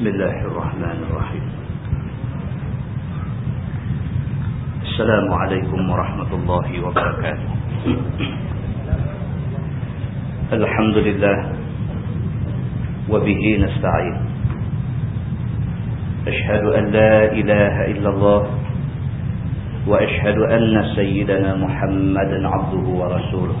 بسم الله الرحمن الرحيم. السلام عليكم ورحمة الله وبركاته. الحمد لله وبه نستعين. أشهد أن لا إله إلا الله وأشهد أن سيدنا محمدا عبده ورسوله.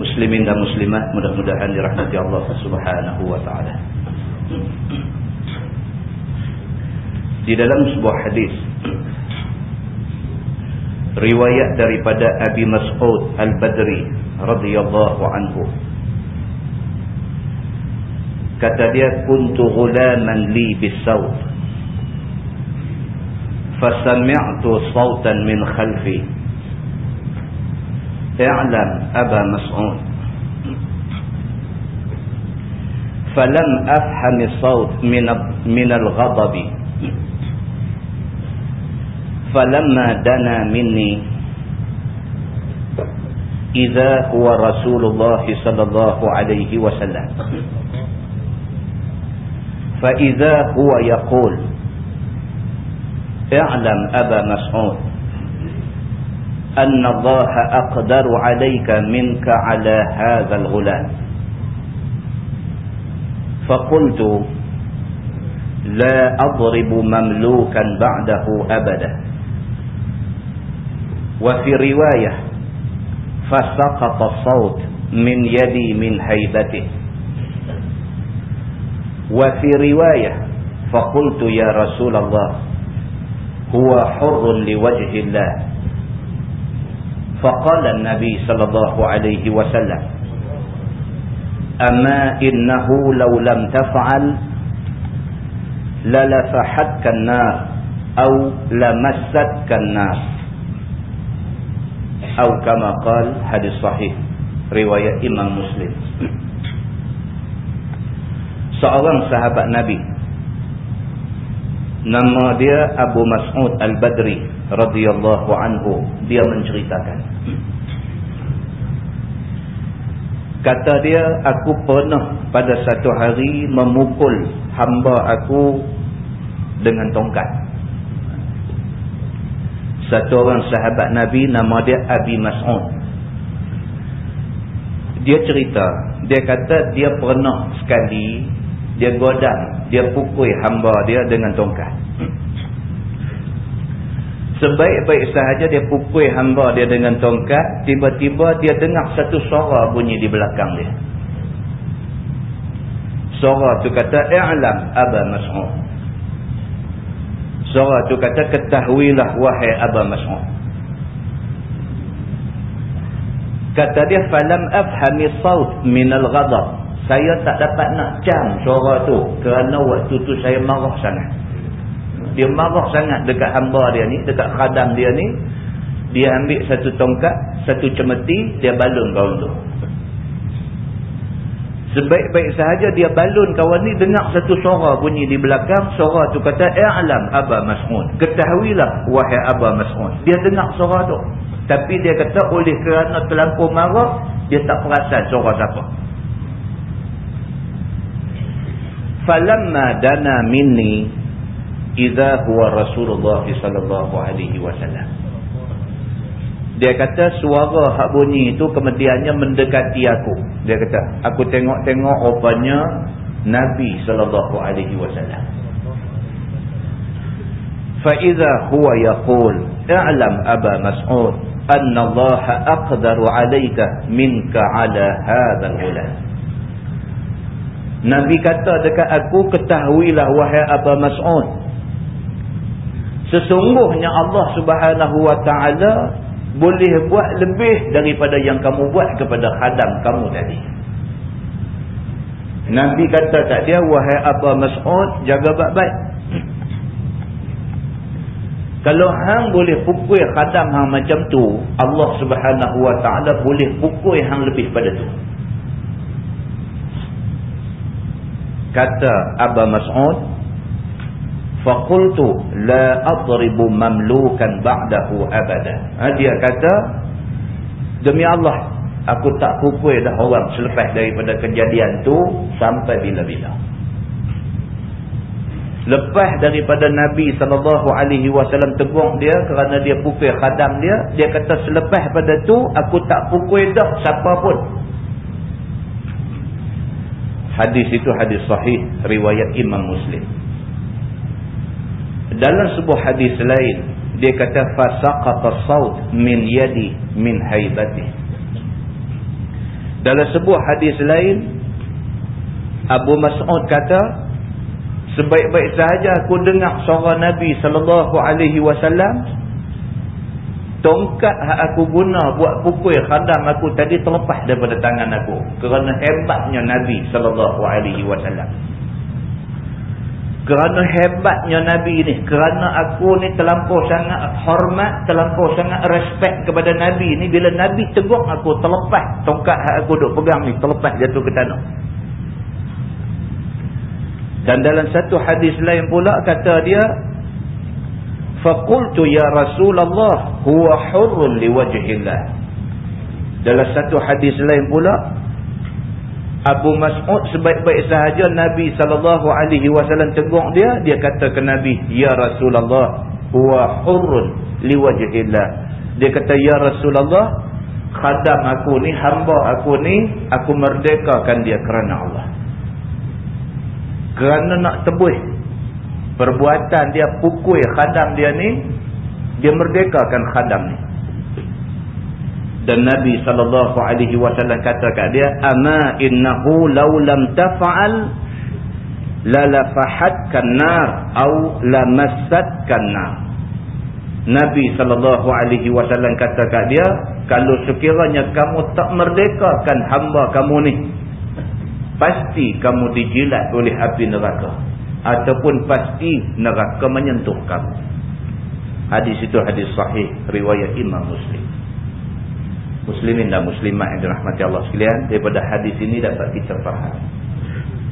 Muslimin dan muslimat mudah-mudahan dirahmati Allah Subhanahu wa taala. Di dalam sebuah hadis riwayat daripada Abi Mas'ud Al-Badri radhiyallahu anhu. Kata dia kuntu ghulaman li bis-sawt. Fasami'tu sawtan min khalfi اعلم أبا مسعود. فلم أفهم الصوت من من الغضب. فلما دنا مني إذا هو رسول الله صلى الله عليه وسلم. فإذا هو يقول اعلم أبا مسعود. أن الله أقدر عليك منك على هذا الغلام. فقلت لا أضرب مملوكا بعده أبدا. وفي رواية فسقط الصوت من يدي من هيبته. وفي رواية فقلت يا رسول الله هو حر لوجه الله. فقال النبي صلى الله عليه وسلم أما إنه لو لم تفعل للفحتك النار أو لمستك النار. أو كما قال حديث صحيح رواية إمام مسلم. Seorang sahabat Nabi nama dia Abu Mas'ud Al-Badri radhiyallahu anhu. Dia menceritakan kata dia aku pernah pada satu hari memukul hamba aku dengan tongkat. Satu orang sahabat Nabi nama dia Abi Mas'ud. Dia cerita dia kata dia pernah sekali dia godam dia pukul hamba dia dengan tongkat Sebaik-baik sahaja dia pukul hamba dia dengan tongkat, tiba-tiba dia dengar satu suara bunyi di belakang dia. Suara tu kata, I'lam Aba Mas'ud. Suara tu kata, ketahuilah wahai Aba Mas'ud. Kata dia, Falam afhami sawt minal ghadab. Saya tak dapat nak cam suara tu kerana waktu tu saya marah sangat dia marah sangat dekat hamba dia ni dekat khadam dia ni. Dia ambil satu tongkat satu cemeti dia balun kawan tu. Sebaik-baik sahaja dia balun kawan ni dengar satu suara bunyi di belakang. Suara tu kata i'lam aba mas'ud. Ketahuilah wahai aba mas'ud. Dia dengar suara tu. Tapi dia kata oleh kerana terlampau marah dia tak perasan suara siapa. Falamma dana minni idza huwa rasulullah sallallahu alaihi wasallam. Dia kata suara hak bunyi itu kemudiannya mendekati aku. Dia kata aku tengok-tengok rupanya nabi sallallahu alaihi wasallam. Fa idza huwa yaqul i'lam aba mas'ud anna allah aqdaru alayka minka ala hadzal ghulam Nabi kata dekat aku ketahuilah wahai Aba Mas'ud Sesungguhnya Allah subhanahu wa ta'ala boleh buat lebih daripada yang kamu buat kepada khadam kamu tadi. Nabi kata tak dia, wahai Abba Mas'ud, jaga baik-baik. Kalau hang boleh pukul khadam hang macam tu, Allah Subhanahu Wa Taala boleh pukul hang lebih pada tu. Kata Abu Mas'ud, "Faqultu la adribu mamlukan ba'dahu abada." Ha, dia kata, "Demi Allah, aku tak pukul dah orang selepas daripada kejadian tu sampai bila-bila." Lepas daripada Nabi SAW tegur dia kerana dia pukul khadam dia. Dia kata selepas pada tu aku tak pukul dah siapa pun. Hadis itu hadis sahih riwayat Imam Muslim. Dalam sebuah hadis lain dia kata fasaqata saut min yadi min haibati. Dalam sebuah hadis lain Abu Mas'ud kata Sebaik-baik sahaja aku dengar suara Nabi sallallahu alaihi wasallam tongkat hak aku guna buat pukul khadam aku tadi terlepas daripada tangan aku kerana hebatnya Nabi sallallahu alaihi wasallam. Kerana hebatnya Nabi ni, kerana aku ni terlampau sangat hormat, terlampau sangat respect kepada Nabi ni bila Nabi tegur aku terlepas tongkat aku duk pegang ni terlepas jatuh ke tanah. Dan dalam satu hadis lain pula kata dia faqultu ya rasulullah huwa hurrun liwajhillah. Dalam satu hadis lain pula Abu Mas'ud sebaik-baik sahaja Nabi wasallam tegur dia dia kata ke Nabi ya rasulullah huwa hurrun liwajhillah. Dia kata ya rasulullah khadam aku ni hamba aku ni aku merdekakan dia kerana Allah kerana nak tebus perbuatan dia pukul khadam dia ni dia merdekakan khadam ni dan Nabi SAW kata kat dia ama innahu law lam taf'al lalafahatkan nar au lamassatkan nar Nabi SAW kata kat dia kalau sekiranya kamu tak merdekakan hamba kamu ni pasti kamu dijilat oleh api neraka ataupun pasti neraka menyentuh kamu. Hadis itu hadis sahih riwayat Imam Muslim muslimin dan muslimat yang dirahmati Allah sekalian daripada hadis ini dapat kita faham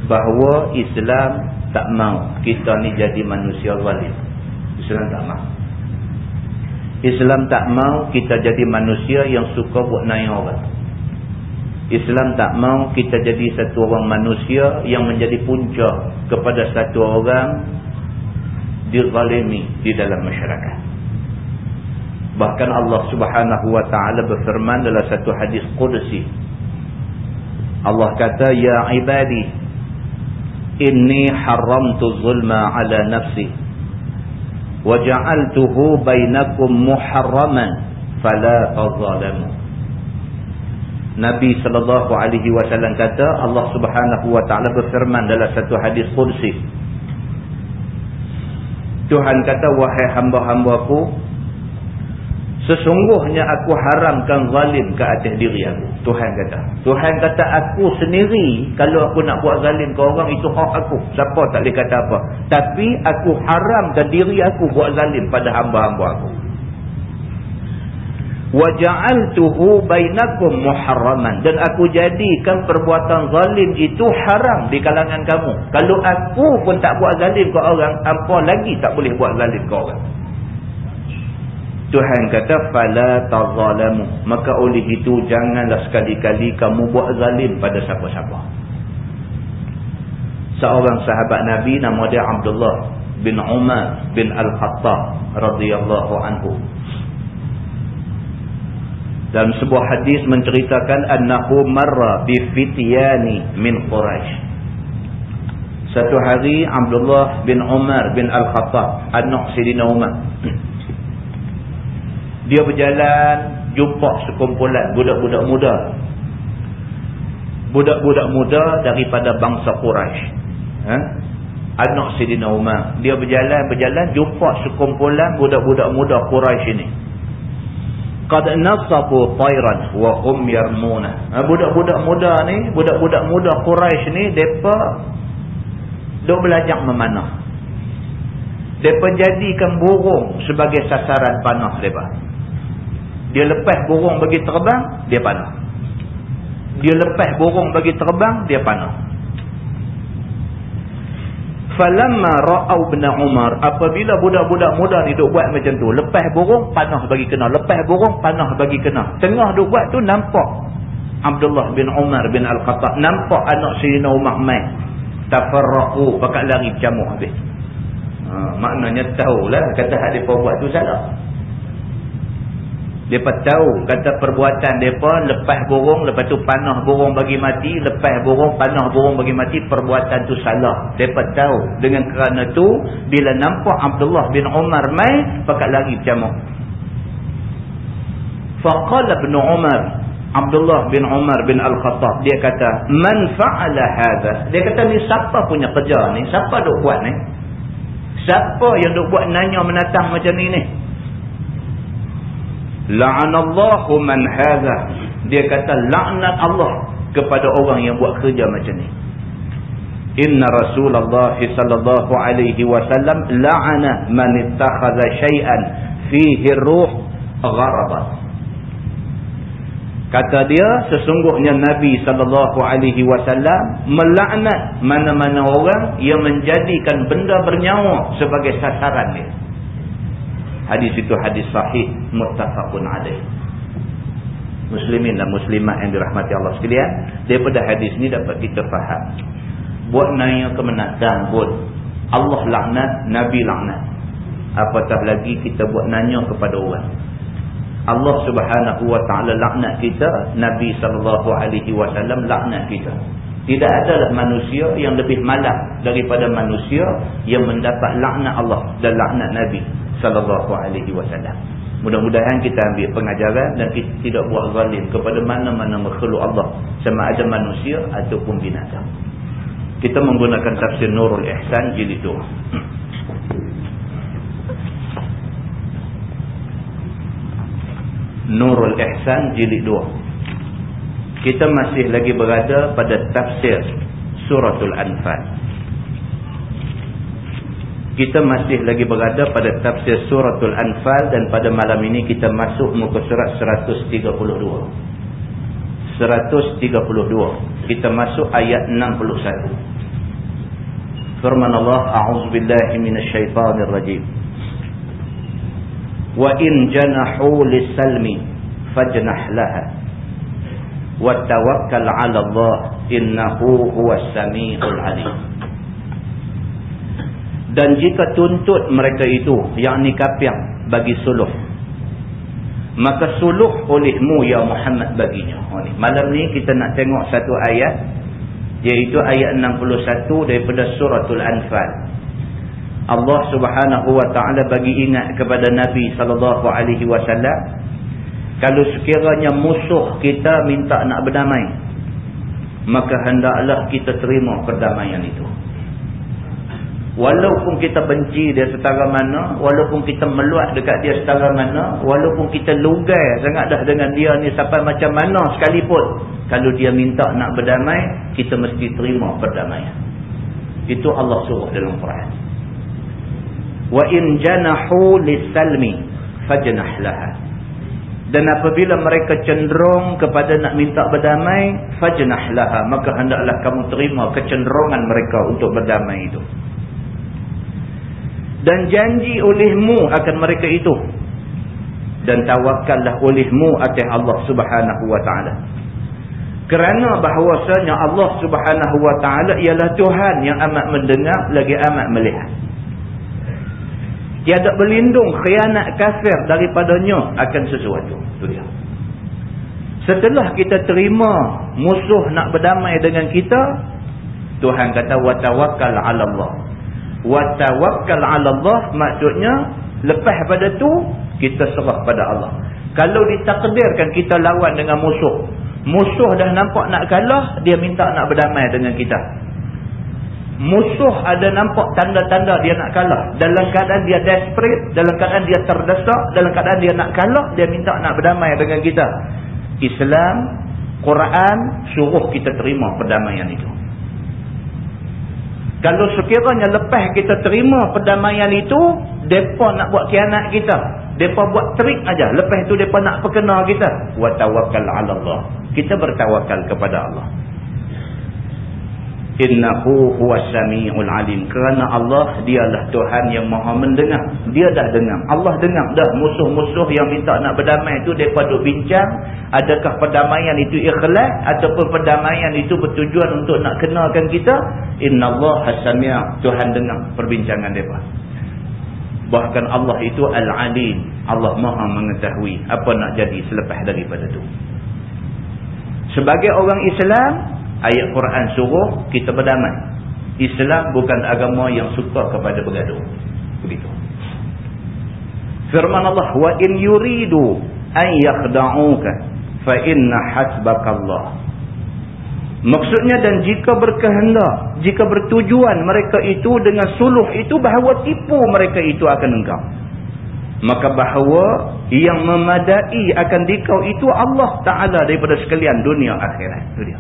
bahawa Islam tak mau kita ni jadi manusia zalim. Islam tak mau. Islam tak mau kita jadi manusia yang suka buat naik orang. Islam tak mau kita jadi satu orang manusia yang menjadi punca kepada satu orang dizalimi di dalam masyarakat. Bahkan Allah subhanahu wa ta'ala berfirman dalam satu hadis Qudsi. Allah kata, Ya ibadi, inni haramtu zulma ala nafsi, waja'altuhu bainakum muharraman, fala tazalamu. Nabi sallallahu alaihi wasallam kata Allah Subhanahu wa taala berfirman dalam satu hadis qudsi Tuhan kata wahai hamba-hambaku sesungguhnya aku haramkan zalim ke atas diri aku. Tuhan kata. Tuhan kata aku sendiri kalau aku nak buat zalim ke orang itu hak aku. Siapa tak boleh kata apa. Tapi aku haramkan diri aku buat zalim pada hamba-hamba aku. Waja'altuhu bainakum muharraman. Dan aku jadikan perbuatan zalim itu haram di kalangan kamu. Kalau aku pun tak buat zalim ke orang apa lagi tak boleh buat zalim ke orang Tuhan kata fala tazalamu. Maka oleh itu janganlah sekali-kali kamu buat zalim pada siapa-siapa. Seorang sahabat Nabi nama dia Abdullah bin Umar bin Al-Khattab radhiyallahu anhu. Dalam sebuah hadis menceritakan annahu marra bi fityani min quraish. Satu hari Abdullah bin Umar bin Al-Khattab anak Sidina Umar dia berjalan jumpa sekumpulan budak-budak muda. Budak-budak muda daripada bangsa Quraisy. Ha? anak Sidina Umar. Dia berjalan-berjalan jumpa sekumpulan budak-budak muda Quraisy ini. Qad nasabu tayran wa hum yarmuna. Ha, budak-budak muda ni budak-budak muda Quraisy ni depa dok belajar memanah. Mereka jadikan burung sebagai sasaran panah mereka. Dia lepas burung bagi terbang, dia panah. Dia lepas burung bagi terbang, dia panah. Falamma ra'au bin Umar apabila budak-budak muda ni duk buat macam tu lepas burung panah bagi kena lepas burung panah bagi kena tengah duk buat tu nampak Abdullah bin Umar bin Al-Khattab nampak anak Sayyidina Umar mai tafarraqu pakat lari camuk habis. Ha, maknanya tahulah kata hak depa buat tu salah mereka tahu kata perbuatan mereka lepas burung, lepas tu panah burung bagi mati, lepas burung, panah burung bagi mati, perbuatan tu salah. Mereka tahu. Dengan kerana tu, bila nampak Abdullah bin Umar mai, pakat lagi bercamuk. Faqala bin Umar, Abdullah bin Umar bin Al-Khattab, dia kata, Man fa'ala hadha? Dia kata, ni siapa punya kerja ni? Siapa duk buat ni? Siapa yang duk buat nanya menatang macam ni ni? La'anallahu man hadha. Dia kata laknat Allah kepada orang yang buat kerja macam ni. Inna Rasulullah sallallahu alaihi wasallam la'ana man ittakhadha shay'an fihi ruh gharabat. Kata dia sesungguhnya Nabi sallallahu alaihi wasallam melaknat mana-mana orang yang menjadikan benda bernyawa sebagai sasaran dia. Hadis itu hadis sahih muttafaqun alaih. Muslimin dan muslimat yang dirahmati Allah sekalian, daripada hadis ni dapat kita faham. Buat nanya kemenatan pun Allah laknat, Nabi laknat. Apatah lagi kita buat nanya kepada orang. Allah Subhanahu wa taala laknat kita, Nabi sallallahu alaihi wasallam laknat kita. Tidak adalah manusia yang lebih malang daripada manusia yang mendapat laknat Allah dan laknat Nabi sallallahu alaihi wasallam. Mudah-mudahan kita ambil pengajaran dan kita tidak buat zalim kepada mana-mana makhluk Allah sama ada manusia ataupun binatang. Kita menggunakan tafsir Nurul Ihsan jilid 2. Nurul Ihsan jilid 2. Kita masih lagi berada pada tafsir Suratul Anfal. Kita masih lagi berada pada tafsir suratul anfal dan pada malam ini kita masuk muka surat 132 132 kita masuk ayat 61 firman Allah a'udzubillahi minasyaitonirrajim wa in janahu lisalmi fajnah laha tawakkal 'ala Allah innahu huwas samiul 'alim. Dan jika tuntut mereka itu yakni kafir bagi suluh maka suluh olehmu ya Muhammad baginya. Malam ni kita nak tengok satu ayat iaitu ayat 61 daripada suratul anfal. Allah subhanahu wa ta'ala bagi ingat kepada Nabi sallallahu alaihi wasallam kalau sekiranya musuh kita minta nak berdamai maka hendaklah kita terima perdamaian itu Walaupun kita benci dia setara mana, walaupun kita meluat dekat dia setara mana, walaupun kita lugai sangat dah dengan dia ni sampai macam mana sekalipun, kalau dia minta nak berdamai, kita mesti terima perdamaian. Itu Allah suruh dalam Quran. Wa in janahu lisalmi fajnah laha. Dan apabila mereka cenderung kepada nak minta berdamai, fajnah laha, maka hendaklah kamu terima kecenderungan mereka untuk berdamai itu. Dan janji olehmu akan mereka itu. Dan tawakallah olehmu atas Allah subhanahu wa ta'ala. Kerana bahawasanya Allah subhanahu wa ta'ala ialah Tuhan yang amat mendengar lagi amat melihat tiada berlindung khianat kafir daripadanya akan sesuatu. Itu dia. Setelah kita terima musuh nak berdamai dengan kita Tuhan kata wa tawakkal ala Allah. Wa tawakkal 'ala Allah maksudnya lepas pada tu kita serah pada Allah. Kalau ditakdirkan kita lawan dengan musuh musuh dah nampak nak kalah dia minta nak berdamai dengan kita musuh ada nampak tanda-tanda dia nak kalah dalam keadaan dia desperate dalam keadaan dia terdesak dalam keadaan dia nak kalah dia minta nak berdamai dengan kita Islam Quran suruh kita terima perdamaian itu Kalau sekiranya lepas kita terima perdamaian itu, mereka nak buat kianat kita. Mereka buat trik aja. Lepas itu mereka nak perkenal kita. Kita bertawakal kepada Allah innahu huwas samiul alim. Kerana Allah dialah Tuhan yang maha mendengar. Dia dah dengar. Allah dengar dah. Musuh-musuh yang minta nak berdamai itu depa duk bincang. Adakah perdamaian itu ikhlas ataupun perdamaian itu bertujuan untuk nak kenalkan kita? Innallaha sami' Tuhan dengar perbincangan depa bahkan Allah itu al-alim. Allah maha mengetahui apa nak jadi selepas daripada itu sebagai orang Islam ayat Quran suruh kita berdamai. Islam bukan agama yang suka kepada bergaduh. Begitu. Firman Allah, "Wa in yuridu an yakhda'uka fa inna hasbakallah." Maksudnya dan jika berkehendak, jika bertujuan mereka itu dengan suluh itu bahawa tipu mereka itu akan engkau. Maka bahawa yang memadai akan dikau itu Allah Ta'ala daripada sekalian dunia akhirat. Itu dia.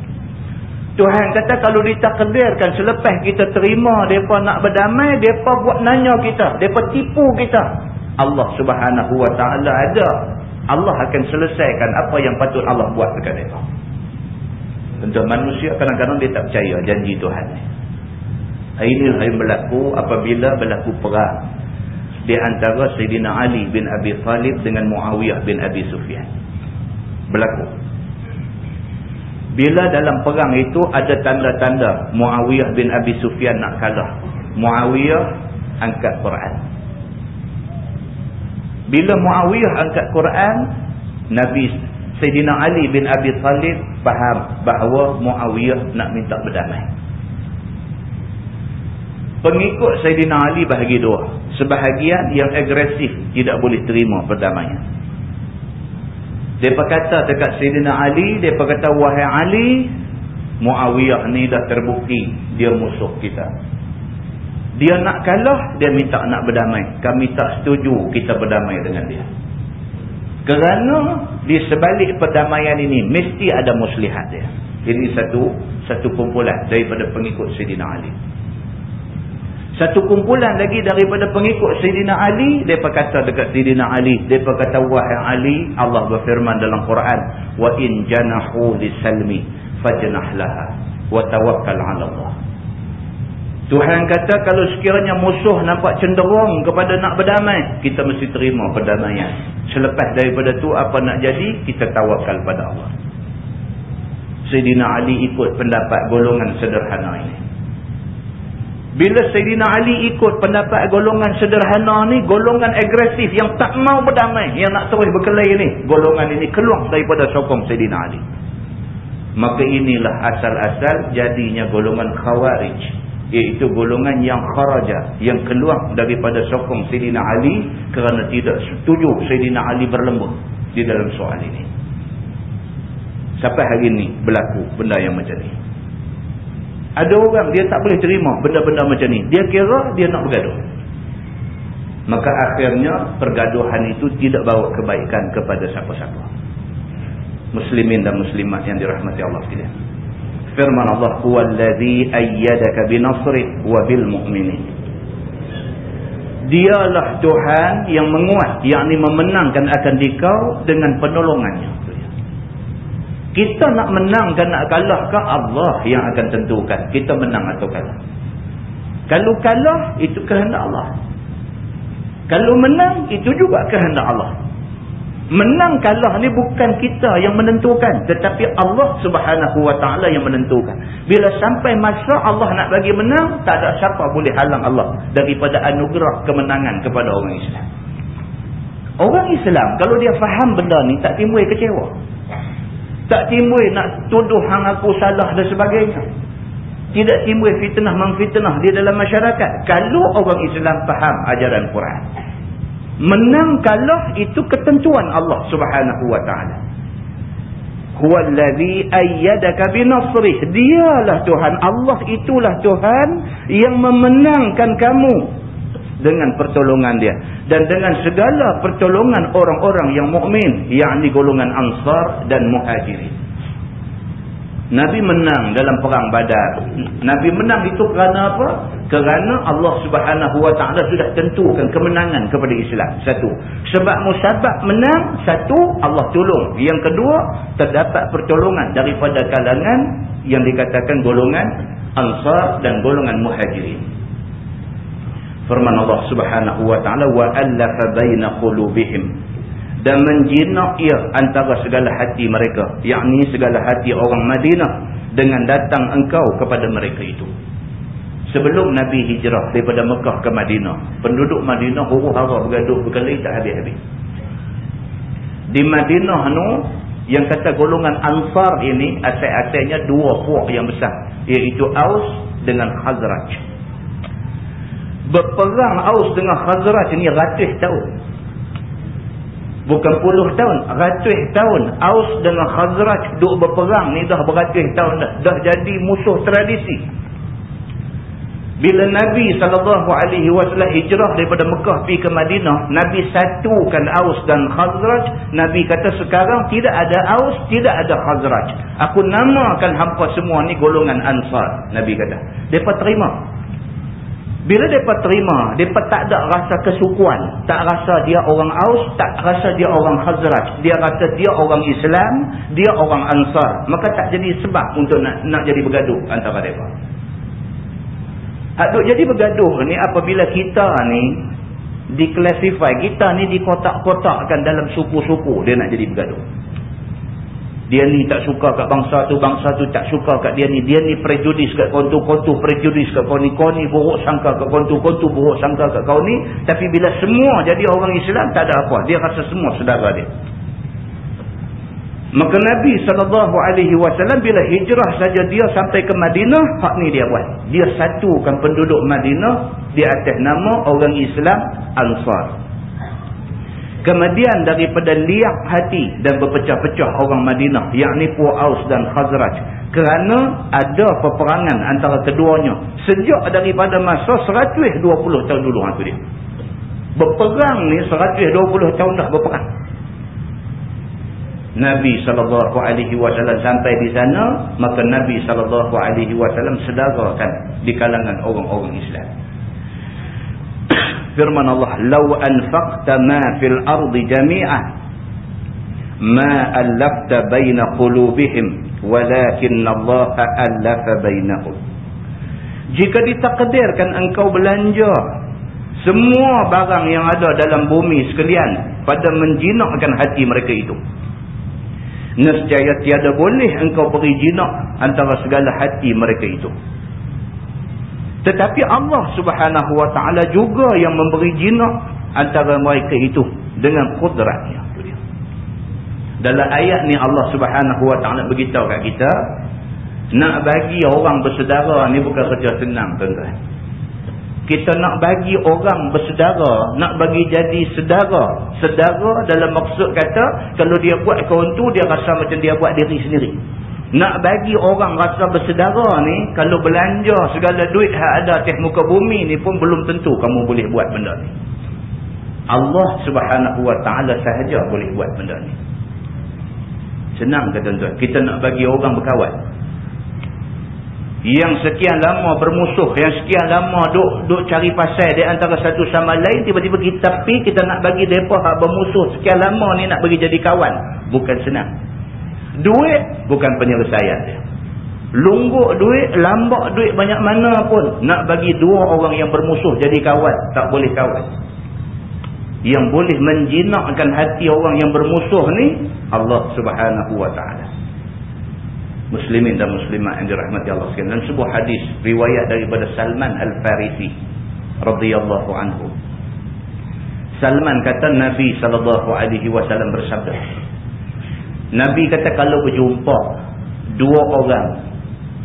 Tuhan kata kalau ditakdirkan selepas kita terima mereka nak berdamai, mereka buat nanya kita. Mereka tipu kita. Allah subhanahu wa ta'ala ada. Allah akan selesaikan apa yang patut Allah buat dekat mereka. Tentu manusia kadang-kadang dia tak percaya janji Tuhan. Ini yang berlaku apabila berlaku perang. Di antara Sayyidina Ali bin Abi Talib dengan Muawiyah bin Abi Sufyan. Berlaku. Bila dalam perang itu ada tanda-tanda Muawiyah bin Abi Sufyan nak kalah. Muawiyah angkat Quran. Bila Muawiyah angkat Quran, Nabi Sayyidina Ali bin Abi Talib faham bahawa Muawiyah nak minta berdamai. Pengikut Sayyidina Ali bahagi dua. Sebahagian yang agresif tidak boleh terima perdamaian. Mereka kata dekat Sayyidina Ali, mereka kata, wahai Ali, Muawiyah ni dah terbukti, dia musuh kita. Dia nak kalah, dia minta nak berdamai. Kami tak setuju kita berdamai dengan dia. Kerana di sebalik perdamaian ini, mesti ada muslihat dia. Ini satu satu kumpulan daripada pengikut Sayyidina Ali. Satu kumpulan lagi daripada pengikut Sayyidina Ali. Mereka kata dekat Sayyidina Ali. Mereka kata, Wahai Ali, Allah berfirman dalam Quran. Wa in janahu lisalmi fajnah laha. Wa tawakkal ala Allah. Tuhan kata kalau sekiranya musuh nampak cenderung kepada nak berdamai. Kita mesti terima perdamaian. Selepas daripada tu apa nak jadi, kita tawakal pada Allah. Sayyidina Ali ikut pendapat golongan sederhana ini. Bila Sayyidina Ali ikut pendapat golongan sederhana ni, golongan agresif yang tak mau berdamai, yang nak terus berkelahi ni, golongan ini keluar daripada sokong Sayyidina Ali. Maka inilah asal-asal jadinya golongan khawarij. Iaitu golongan yang kharaja, yang keluar daripada sokong Sayyidina Ali kerana tidak setuju Sayyidina Ali berlembut di dalam soal ini. Sampai hari ini berlaku benda yang macam ni. Ada orang dia tak boleh terima benda-benda macam ni. Dia kira dia nak bergaduh. Maka akhirnya pergaduhan itu tidak bawa kebaikan kepada siapa-siapa. Muslimin dan muslimat yang dirahmati Allah sekalian. Firman Allah, "Huwallazi ayyadaka binasrih wa bil mu'minin." Dialah Tuhan yang menguat, yakni memenangkan akan dikau dengan penolongannya. Kita nak menang dan nak kalah ke Allah yang akan tentukan. Kita menang atau kalah. Kalau kalah, itu kehendak Allah. Kalau menang, itu juga kehendak Allah. Menang kalah ni bukan kita yang menentukan. Tetapi Allah subhanahu wa ta'ala yang menentukan. Bila sampai masa Allah nak bagi menang, tak ada siapa boleh halang Allah. Daripada anugerah kemenangan kepada orang Islam. Orang Islam, kalau dia faham benda ni, tak timbul kecewa. Tak timbul nak tuduh hang aku salah dan sebagainya. Tidak timbul fitnah mengfitnah di dalam masyarakat. Kalau orang Islam faham ajaran Quran. Menang kalah itu ketentuan Allah subhanahu wa ta'ala. Huwallazi ayyadaka binasrih. Dialah Tuhan. Allah itulah Tuhan yang memenangkan kamu dengan pertolongan dia dan dengan segala pertolongan orang-orang yang mukmin yakni golongan ansar dan muhajirin Nabi menang dalam perang badar. Nabi menang itu kerana apa? Kerana Allah subhanahu wa ta'ala sudah tentukan kemenangan kepada Islam. Satu. Sebab musabab menang. Satu, Allah tolong. Yang kedua, terdapat pertolongan daripada kalangan yang dikatakan golongan ansar dan golongan muhajirin firman Allah Subhanahu wa taala wa allafa baina qulubihim. Dan menjinak ia antara segala hati mereka yakni segala hati orang Madinah dengan datang engkau kepada mereka itu. Sebelum nabi hijrah daripada Mekah ke Madinah penduduk Madinah huru-hara bergaduh berkelahi tak habis-habis. Di Madinah nu yang kata golongan Ansar ini asal-asalnya dua puak yang besar iaitu Aus dengan Khazraj berperang Aus dengan Khazraj ini ratus tahun. Bukan puluh tahun ratus tahun. Aus dengan Khazraj duk berperang ni dah beratus tahun dah. Dah jadi musuh tradisi. Bila Nabi SAW hijrah daripada Mekah pergi ke Madinah Nabi satukan Aus dan Khazraj. Nabi kata sekarang tidak ada Aus tidak ada Khazraj. Aku namakan hampa semua ni golongan Ansar Nabi kata. Mereka terima bila mereka terima, mereka tak ada rasa kesukuan. Tak rasa dia orang Aus, tak rasa dia orang Khazraj. Dia rasa dia orang Islam, dia orang Ansar. Maka tak jadi sebab untuk nak nak jadi bergaduh antara mereka. Aduk jadi bergaduh ni apabila kita ni diklasifai, kita ni dikotak-kotakkan dalam suku-suku dia nak jadi bergaduh dia ni tak suka kat bangsa tu, bangsa tu tak suka kat dia ni. Dia ni prejudis kat kau tu, kau tu prejudis kat kau ni. Kau ni buruk sangka kat kau tu, kau tu buruk sangka kat kau ni. Tapi bila semua jadi orang Islam, tak ada apa. Dia rasa semua saudara dia. Maka Nabi SAW bila hijrah saja dia sampai ke Madinah, hak ni dia buat. Dia satukan penduduk Madinah di atas nama orang Islam Ansar. Kemudian daripada liak hati dan berpecah-pecah orang Madinah. Yakni Puan Aus dan Khazraj. Kerana ada peperangan antara keduanya. Sejak daripada masa 120 tahun dulu. Itu dia. Berperang ni 120 tahun dah berperang. Nabi SAW sampai di sana. Maka Nabi SAW sedarakan di kalangan orang-orang Islam firman Allah law anfaqta ma fil ardi jami'an ma allafta baina qulubihim walakin Allah allafa bainahum jika ditakdirkan engkau belanja semua barang yang ada dalam bumi sekalian pada menjinakkan hati mereka itu nescaya tiada boleh engkau beri jinak antara segala hati mereka itu tetapi Allah subhanahu wa ta'ala juga yang memberi jinak antara mereka itu dengan kudratnya. Dalam ayat ni Allah subhanahu wa ta'ala beritahu kat kita. Nak bagi orang bersedara ni bukan kerja senang tuan-tuan. Kita nak bagi orang bersedara. Nak bagi jadi sedara. Sedara dalam maksud kata. Kalau dia buat kawan tu dia rasa macam dia buat diri sendiri. Nak bagi orang rasa bersedara ni, kalau belanja segala duit yang ada atas muka bumi ni pun belum tentu kamu boleh buat benda ni. Allah subhanahu wa ta'ala sahaja boleh buat benda ni. Senang ke tuan-tuan? Kita nak bagi orang berkawan. Yang sekian lama bermusuh, yang sekian lama duk duk cari pasal di antara satu sama lain, tiba-tiba kita pergi, kita nak bagi mereka bermusuh sekian lama ni nak bagi jadi kawan. Bukan senang. Duit bukan penyelesaian dia. Lungguk duit, lambak duit banyak mana pun. Nak bagi dua orang yang bermusuh jadi kawan. Tak boleh kawan. Yang boleh menjinakkan hati orang yang bermusuh ni. Allah subhanahu wa ta'ala. Muslimin dan muslimat yang dirahmati Allah sekalian. Dan sebuah hadis riwayat daripada Salman Al-Farisi. radhiyallahu anhu. Salman kata Nabi SAW bersabda. Nabi kata kalau berjumpa dua orang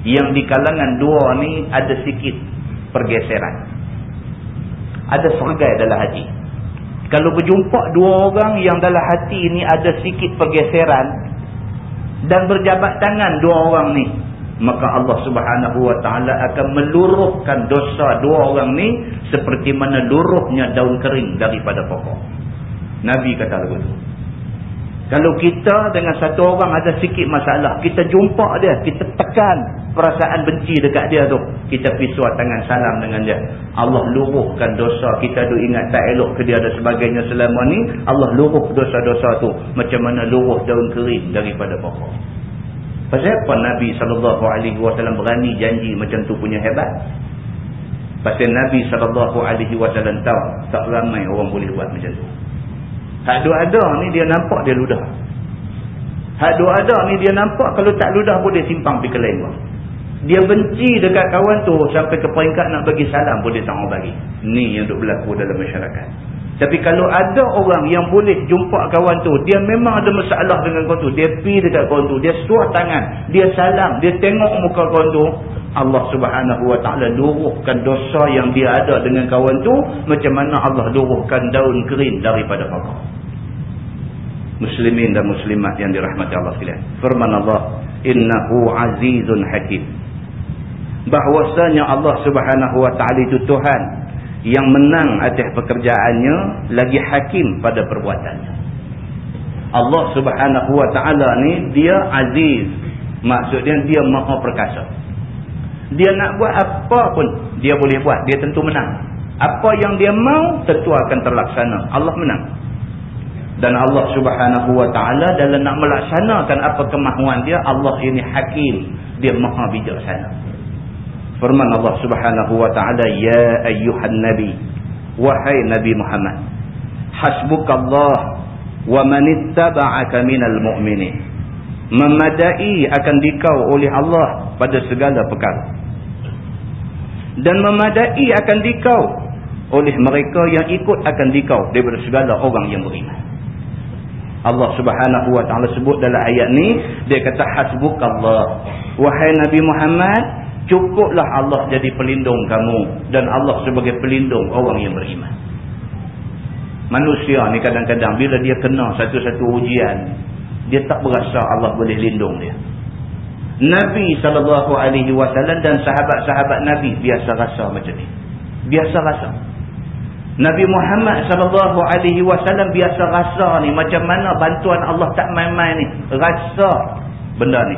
yang di kalangan dua ni ada sikit pergeseran. Ada sergai dalam hati. Kalau berjumpa dua orang yang dalam hati ni ada sikit pergeseran dan berjabat tangan dua orang ni, maka Allah Subhanahu wa taala akan meluruhkan dosa dua orang ni seperti mana luruhnya daun kering daripada pokok. Nabi kata begitu. Kalau kita dengan satu orang ada sikit masalah, kita jumpa dia, kita tekan perasaan benci dekat dia tu. Kita pisuat tangan salam dengan dia. Allah luruhkan dosa kita tu ingat tak elok ke dia dan sebagainya selama ni. Allah luruh dosa-dosa tu macam mana luruh daun kering daripada pokok. Pasal apa Nabi SAW berani janji macam tu punya hebat? Pasal Nabi SAW tahu tak ramai orang boleh buat macam tu. Hak dua ada ni dia nampak dia ludah. Hak dua ada ni dia nampak kalau tak ludah pun dia simpang pergi ke lain pun. Dia benci dekat kawan tu sampai ke peringkat nak bagi salam pun dia tak mau bagi. Ni yang duk berlaku dalam masyarakat. Tapi kalau ada orang yang boleh jumpa kawan tu, dia memang ada masalah dengan kawan tu. Dia pergi dekat kawan tu, dia suah tangan, dia salam, dia tengok muka kawan tu. Allah subhanahu wa ta'ala luruhkan dosa yang dia ada dengan kawan tu, macam mana Allah luruhkan daun kering daripada pokok muslimin dan muslimat yang dirahmati Allah sekalian. Firman Allah, "Innahu azizun hakim." Bahwasanya Allah Subhanahu wa taala itu Tuhan yang menang atas pekerjaannya lagi hakim pada perbuatannya. Allah Subhanahu wa taala ni dia aziz. Maksudnya dia maha perkasa. Dia nak buat apa pun dia boleh buat, dia tentu menang. Apa yang dia mau tentu akan terlaksana. Allah menang dan Allah subhanahu wa ta'ala dalam nak melaksanakan apa kemahuan dia Allah ini hakim dia maha bijaksana firman Allah subhanahu wa ta'ala ya ayyuhan nabi wahai nabi Muhammad hasbukallah wa manittaba'aka minal mu'minin. Memadai akan dikau oleh Allah pada segala perkara. Dan memadai akan dikau oleh mereka yang ikut akan dikau daripada segala orang yang beriman. Allah subhanahu wa ta'ala sebut dalam ayat ni dia kata hasbukallah. Wahai Nabi Muhammad cukuplah Allah jadi pelindung kamu dan Allah sebagai pelindung orang yang beriman manusia ni kadang-kadang bila dia kena satu-satu ujian dia tak berasa Allah boleh lindung dia Nabi SAW dan sahabat-sahabat Nabi biasa rasa macam ni biasa rasa Nabi Muhammad sallallahu alaihi wasallam biasa rasa ni macam mana bantuan Allah tak main-main ni. Rasa benda ni.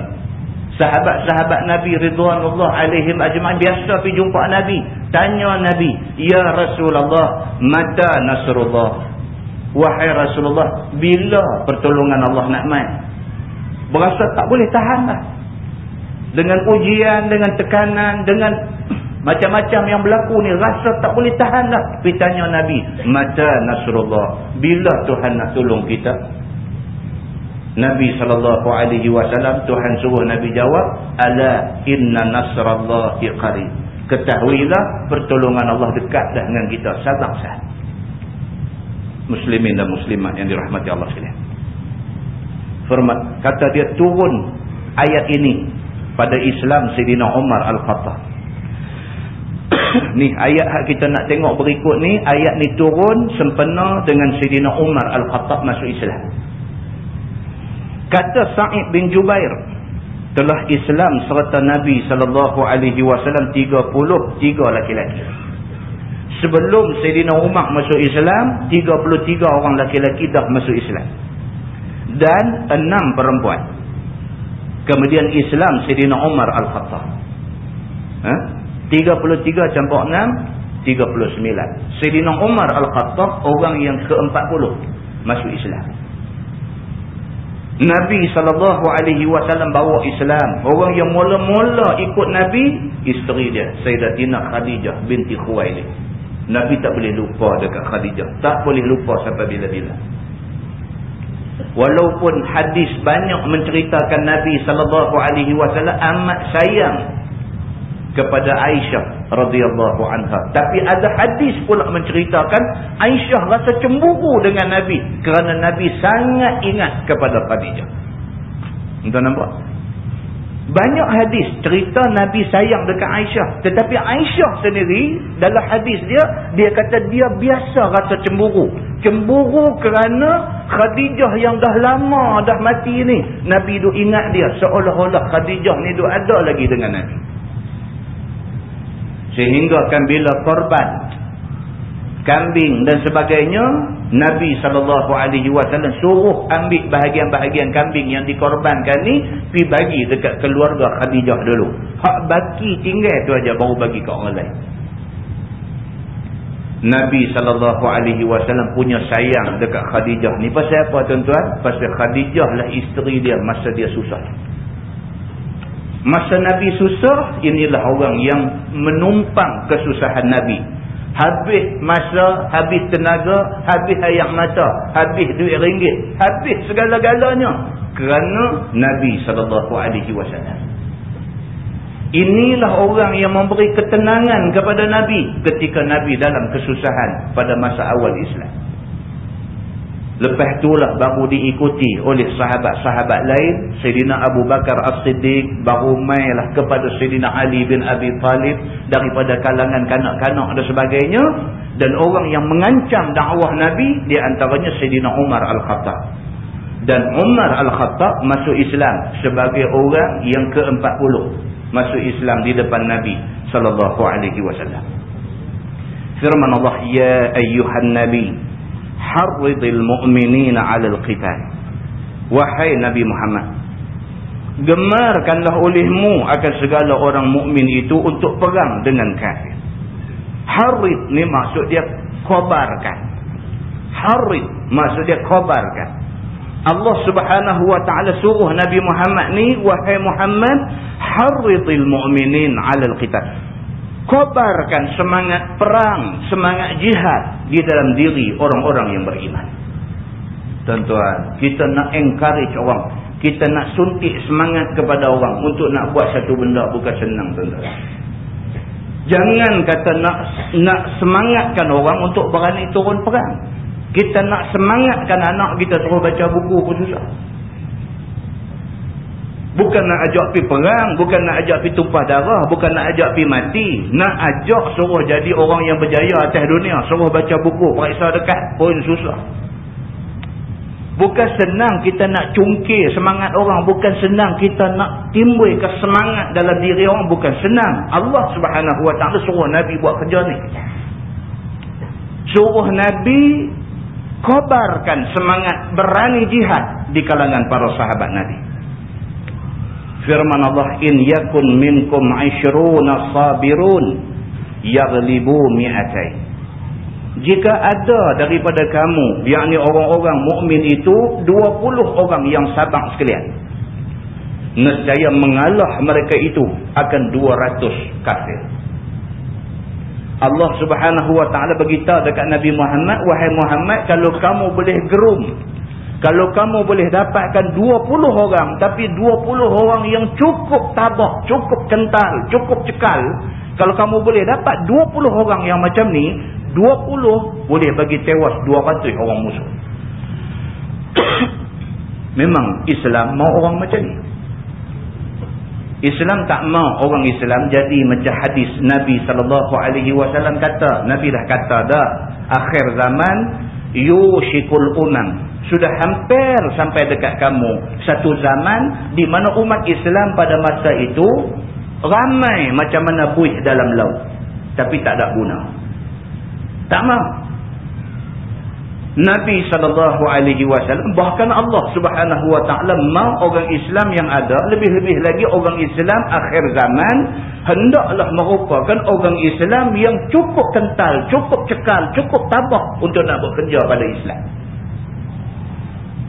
Sahabat-sahabat Nabi ridwanullah alaihim ajma'in biasa pergi jumpa Nabi, tanya Nabi, "Ya Rasulullah, mata nasrullah?" Wahai Rasulullah, bila pertolongan Allah nak main? Berasa tak boleh tahan lah. Dengan ujian, dengan tekanan, dengan macam-macam yang berlaku ni rasa tak boleh tahan dah. Tapi tanya Nabi. Mata Nasrullah. Bila Tuhan nak tolong kita? Nabi SAW Tuhan suruh Nabi jawab. Ala inna Nasrallahi qarib. Ketahuilah pertolongan Allah dekat dah dengan kita. Sabar sah. Muslimin dan muslimat yang dirahmati Allah sekalian. Firman. Kata dia turun ayat ini pada Islam Sayyidina Umar Al-Khattab. ni ayat hak kita nak tengok berikut ni ayat ni turun sempena dengan Sayyidina Umar Al-Khattab masuk Islam kata Sa'id bin Jubair telah Islam serta Nabi sallallahu alaihi wasallam 33 laki-laki. Sebelum Sayyidina Umar masuk Islam 33 orang laki-laki dah masuk Islam. Dan 6 perempuan. Kemudian Islam Sayyidina Umar Al-Khattab. Ha? 33 campur 6 39 Sayyidina Umar Al-Khattab orang yang ke-40 masuk Islam Nabi SAW bawa Islam. Orang yang mula-mula ikut Nabi isteri dia Sayyidatina Khadijah binti Khuwailid. Nabi tak boleh lupa dekat Khadijah. Tak boleh lupa sampai bila-bila walaupun hadis banyak menceritakan Nabi SAW amat sayang kepada Aisyah radhiyallahu anha. Tapi ada hadis pula menceritakan Aisyah rasa cemburu dengan Nabi kerana Nabi sangat ingat kepada Khadijah. Entah nampak? Banyak hadis cerita Nabi sayang dekat Aisyah. Tetapi Aisyah sendiri dalam hadis dia, dia kata dia biasa rasa cemburu. Cemburu kerana Khadijah yang dah lama dah mati ni. Nabi duk ingat dia seolah-olah Khadijah ni duk ada lagi dengan Nabi. Sehingga kan bila korban kambing dan sebagainya Nabi SAW suruh ambil bahagian-bahagian kambing yang dikorbankan ni pi bagi dekat keluarga Khadijah dulu. Hak baki tinggal tu aja baru bagi ke orang lain. Nabi SAW punya sayang dekat Khadijah ni pasal apa tuan-tuan? Pasal Khadijah lah isteri dia masa dia susah masa Nabi susah inilah orang yang menumpang kesusahan Nabi habis masa, habis tenaga, habis air mata, habis duit ringgit, habis segala-galanya kerana Nabi SAW. Inilah orang yang memberi ketenangan kepada Nabi ketika Nabi dalam kesusahan pada masa awal Islam. Lepas itulah baru diikuti oleh sahabat-sahabat lain. Sayyidina Abu Bakar As-Siddiq baru mailah kepada Sayyidina Ali bin Abi Talib daripada kalangan kanak-kanak dan sebagainya. Dan orang yang mengancam dakwah Nabi di antaranya Sayyidina Umar Al-Khattab. Dan Umar Al-Khattab masuk Islam sebagai orang yang ke-40 masuk Islam di depan Nabi sallallahu alaihi wasallam. Firman Allah ya ayyuhan nabi harridil mu'minina 'alal qital. Wahai nabi Muhammad gemarkanlah olehmu akan segala orang mukmin itu untuk perang dengan kafir. Harid ni maksud dia khabarkan. Harid maksud dia khabarkan. Allah subhanahu wa ta'ala suruh Nabi Muhammad ni wahai Muhammad haridil mu'minin 'alal qital kobarkan semangat perang, semangat jihad di dalam diri orang-orang yang beriman. Tuan-tuan, kita nak encourage orang. Kita nak suntik semangat kepada orang untuk nak buat satu benda bukan senang tuan-tuan. Jangan kata nak nak semangatkan orang untuk berani turun perang. Kita nak semangatkan anak kita terus baca buku pun susah. Bukan nak ajak pergi perang, bukan nak ajak pergi tumpah darah, bukan nak ajak pergi mati. Nak ajak suruh jadi orang yang berjaya atas dunia, suruh baca buku, periksa dekat pun susah. Bukan senang kita nak cungkir semangat orang, bukan senang kita nak timbul kesemangat dalam diri orang, bukan senang. Allah subhanahu wa ta'ala suruh Nabi buat kerja ni. Suruh Nabi kobarkan semangat berani jihad di kalangan para sahabat Nabi firman Allah in yakun minkum 'ishruna sabirun yaghlibu mi'atai jika ada daripada kamu yakni orang-orang mukmin itu 20 orang yang sabar sekalian nescaya mengalah mereka itu akan 200 kafir. Allah Subhanahu wa taala beritahu dekat Nabi Muhammad wahai Muhammad kalau kamu boleh gerum kalau kamu boleh dapatkan 20 orang tapi 20 orang yang cukup tabah, cukup kental, cukup cekal. Kalau kamu boleh dapat 20 orang yang macam ni, 20 boleh bagi tewas 200 orang musuh. Memang Islam mau orang macam ni. Islam tak mau orang Islam jadi macam hadis Nabi sallallahu alaihi wasallam kata, Nabi dah kata dah, akhir zaman yushikul umam. Sudah hampir sampai dekat kamu. Satu zaman di mana umat Islam pada masa itu ramai macam mana buih dalam laut. Tapi tak ada guna. Tak mau Nabi SAW bahkan Allah subhanahu wa ta'ala mau orang Islam yang ada lebih-lebih lagi orang Islam akhir zaman hendaklah merupakan orang Islam yang cukup kental, cukup cekal, cukup tabak untuk nak bekerja pada Islam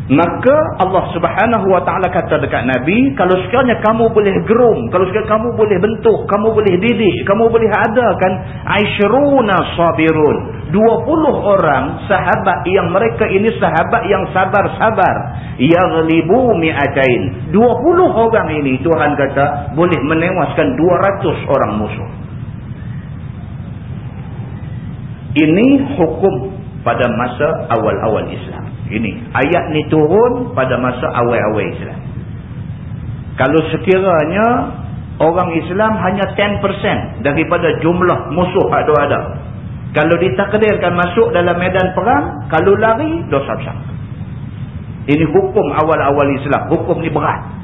Maka Allah subhanahu wa ta'ala kata dekat Nabi, kalau sekiranya kamu boleh gerum, kalau sekiranya kamu boleh bentuk, kamu boleh didik, kamu boleh adakan Aishruna sabirun. 20 orang sahabat yang mereka ini sahabat yang sabar-sabar. Yaghlibu mi'atain. 20 orang ini Tuhan kata boleh menewaskan 200 orang musuh. Ini hukum pada masa awal-awal Islam. Ini ayat ni turun pada masa awal-awal Islam. Kalau sekiranya orang Islam hanya 10% daripada jumlah musuh ada ada. Kalau ditakdirkan masuk dalam medan perang, kalau lari dosa besar. Ini hukum awal-awal Islam. Hukum ni berat.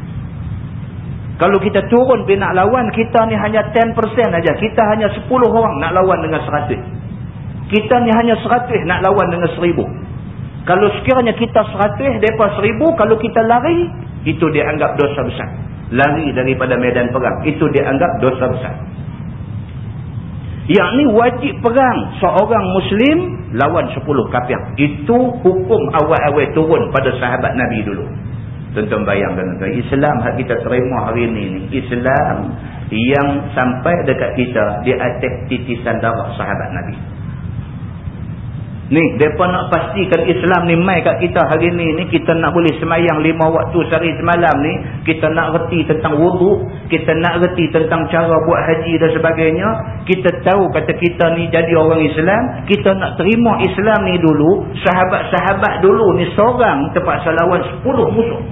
Kalau kita turun pergi nak lawan, kita ni hanya 10% aja. Kita hanya 10 orang nak lawan dengan 100. Kita ni hanya seratus nak lawan dengan seribu. Kalau sekiranya kita seratus, mereka seribu. Kalau kita lari, itu dianggap dosa besar. Lari daripada medan perang. Itu dianggap dosa besar. Yang ni wajib perang seorang Muslim lawan sepuluh kafir. Itu hukum awal-awal turun pada sahabat Nabi dulu. Tuan-tuan bayangkan. Islam yang kita terima hari ini. Islam yang sampai dekat kita di atas titisan darah sahabat Nabi. Ni, mereka nak pastikan Islam ni mai kat kita hari ni, ni kita nak boleh semayang lima waktu sehari semalam ni, kita nak reti tentang wudhu, kita nak reti tentang cara buat haji dan sebagainya, kita tahu kata kita ni jadi orang Islam, kita nak terima Islam ni dulu, sahabat-sahabat dulu ni seorang terpaksa lawan sepuluh musuh.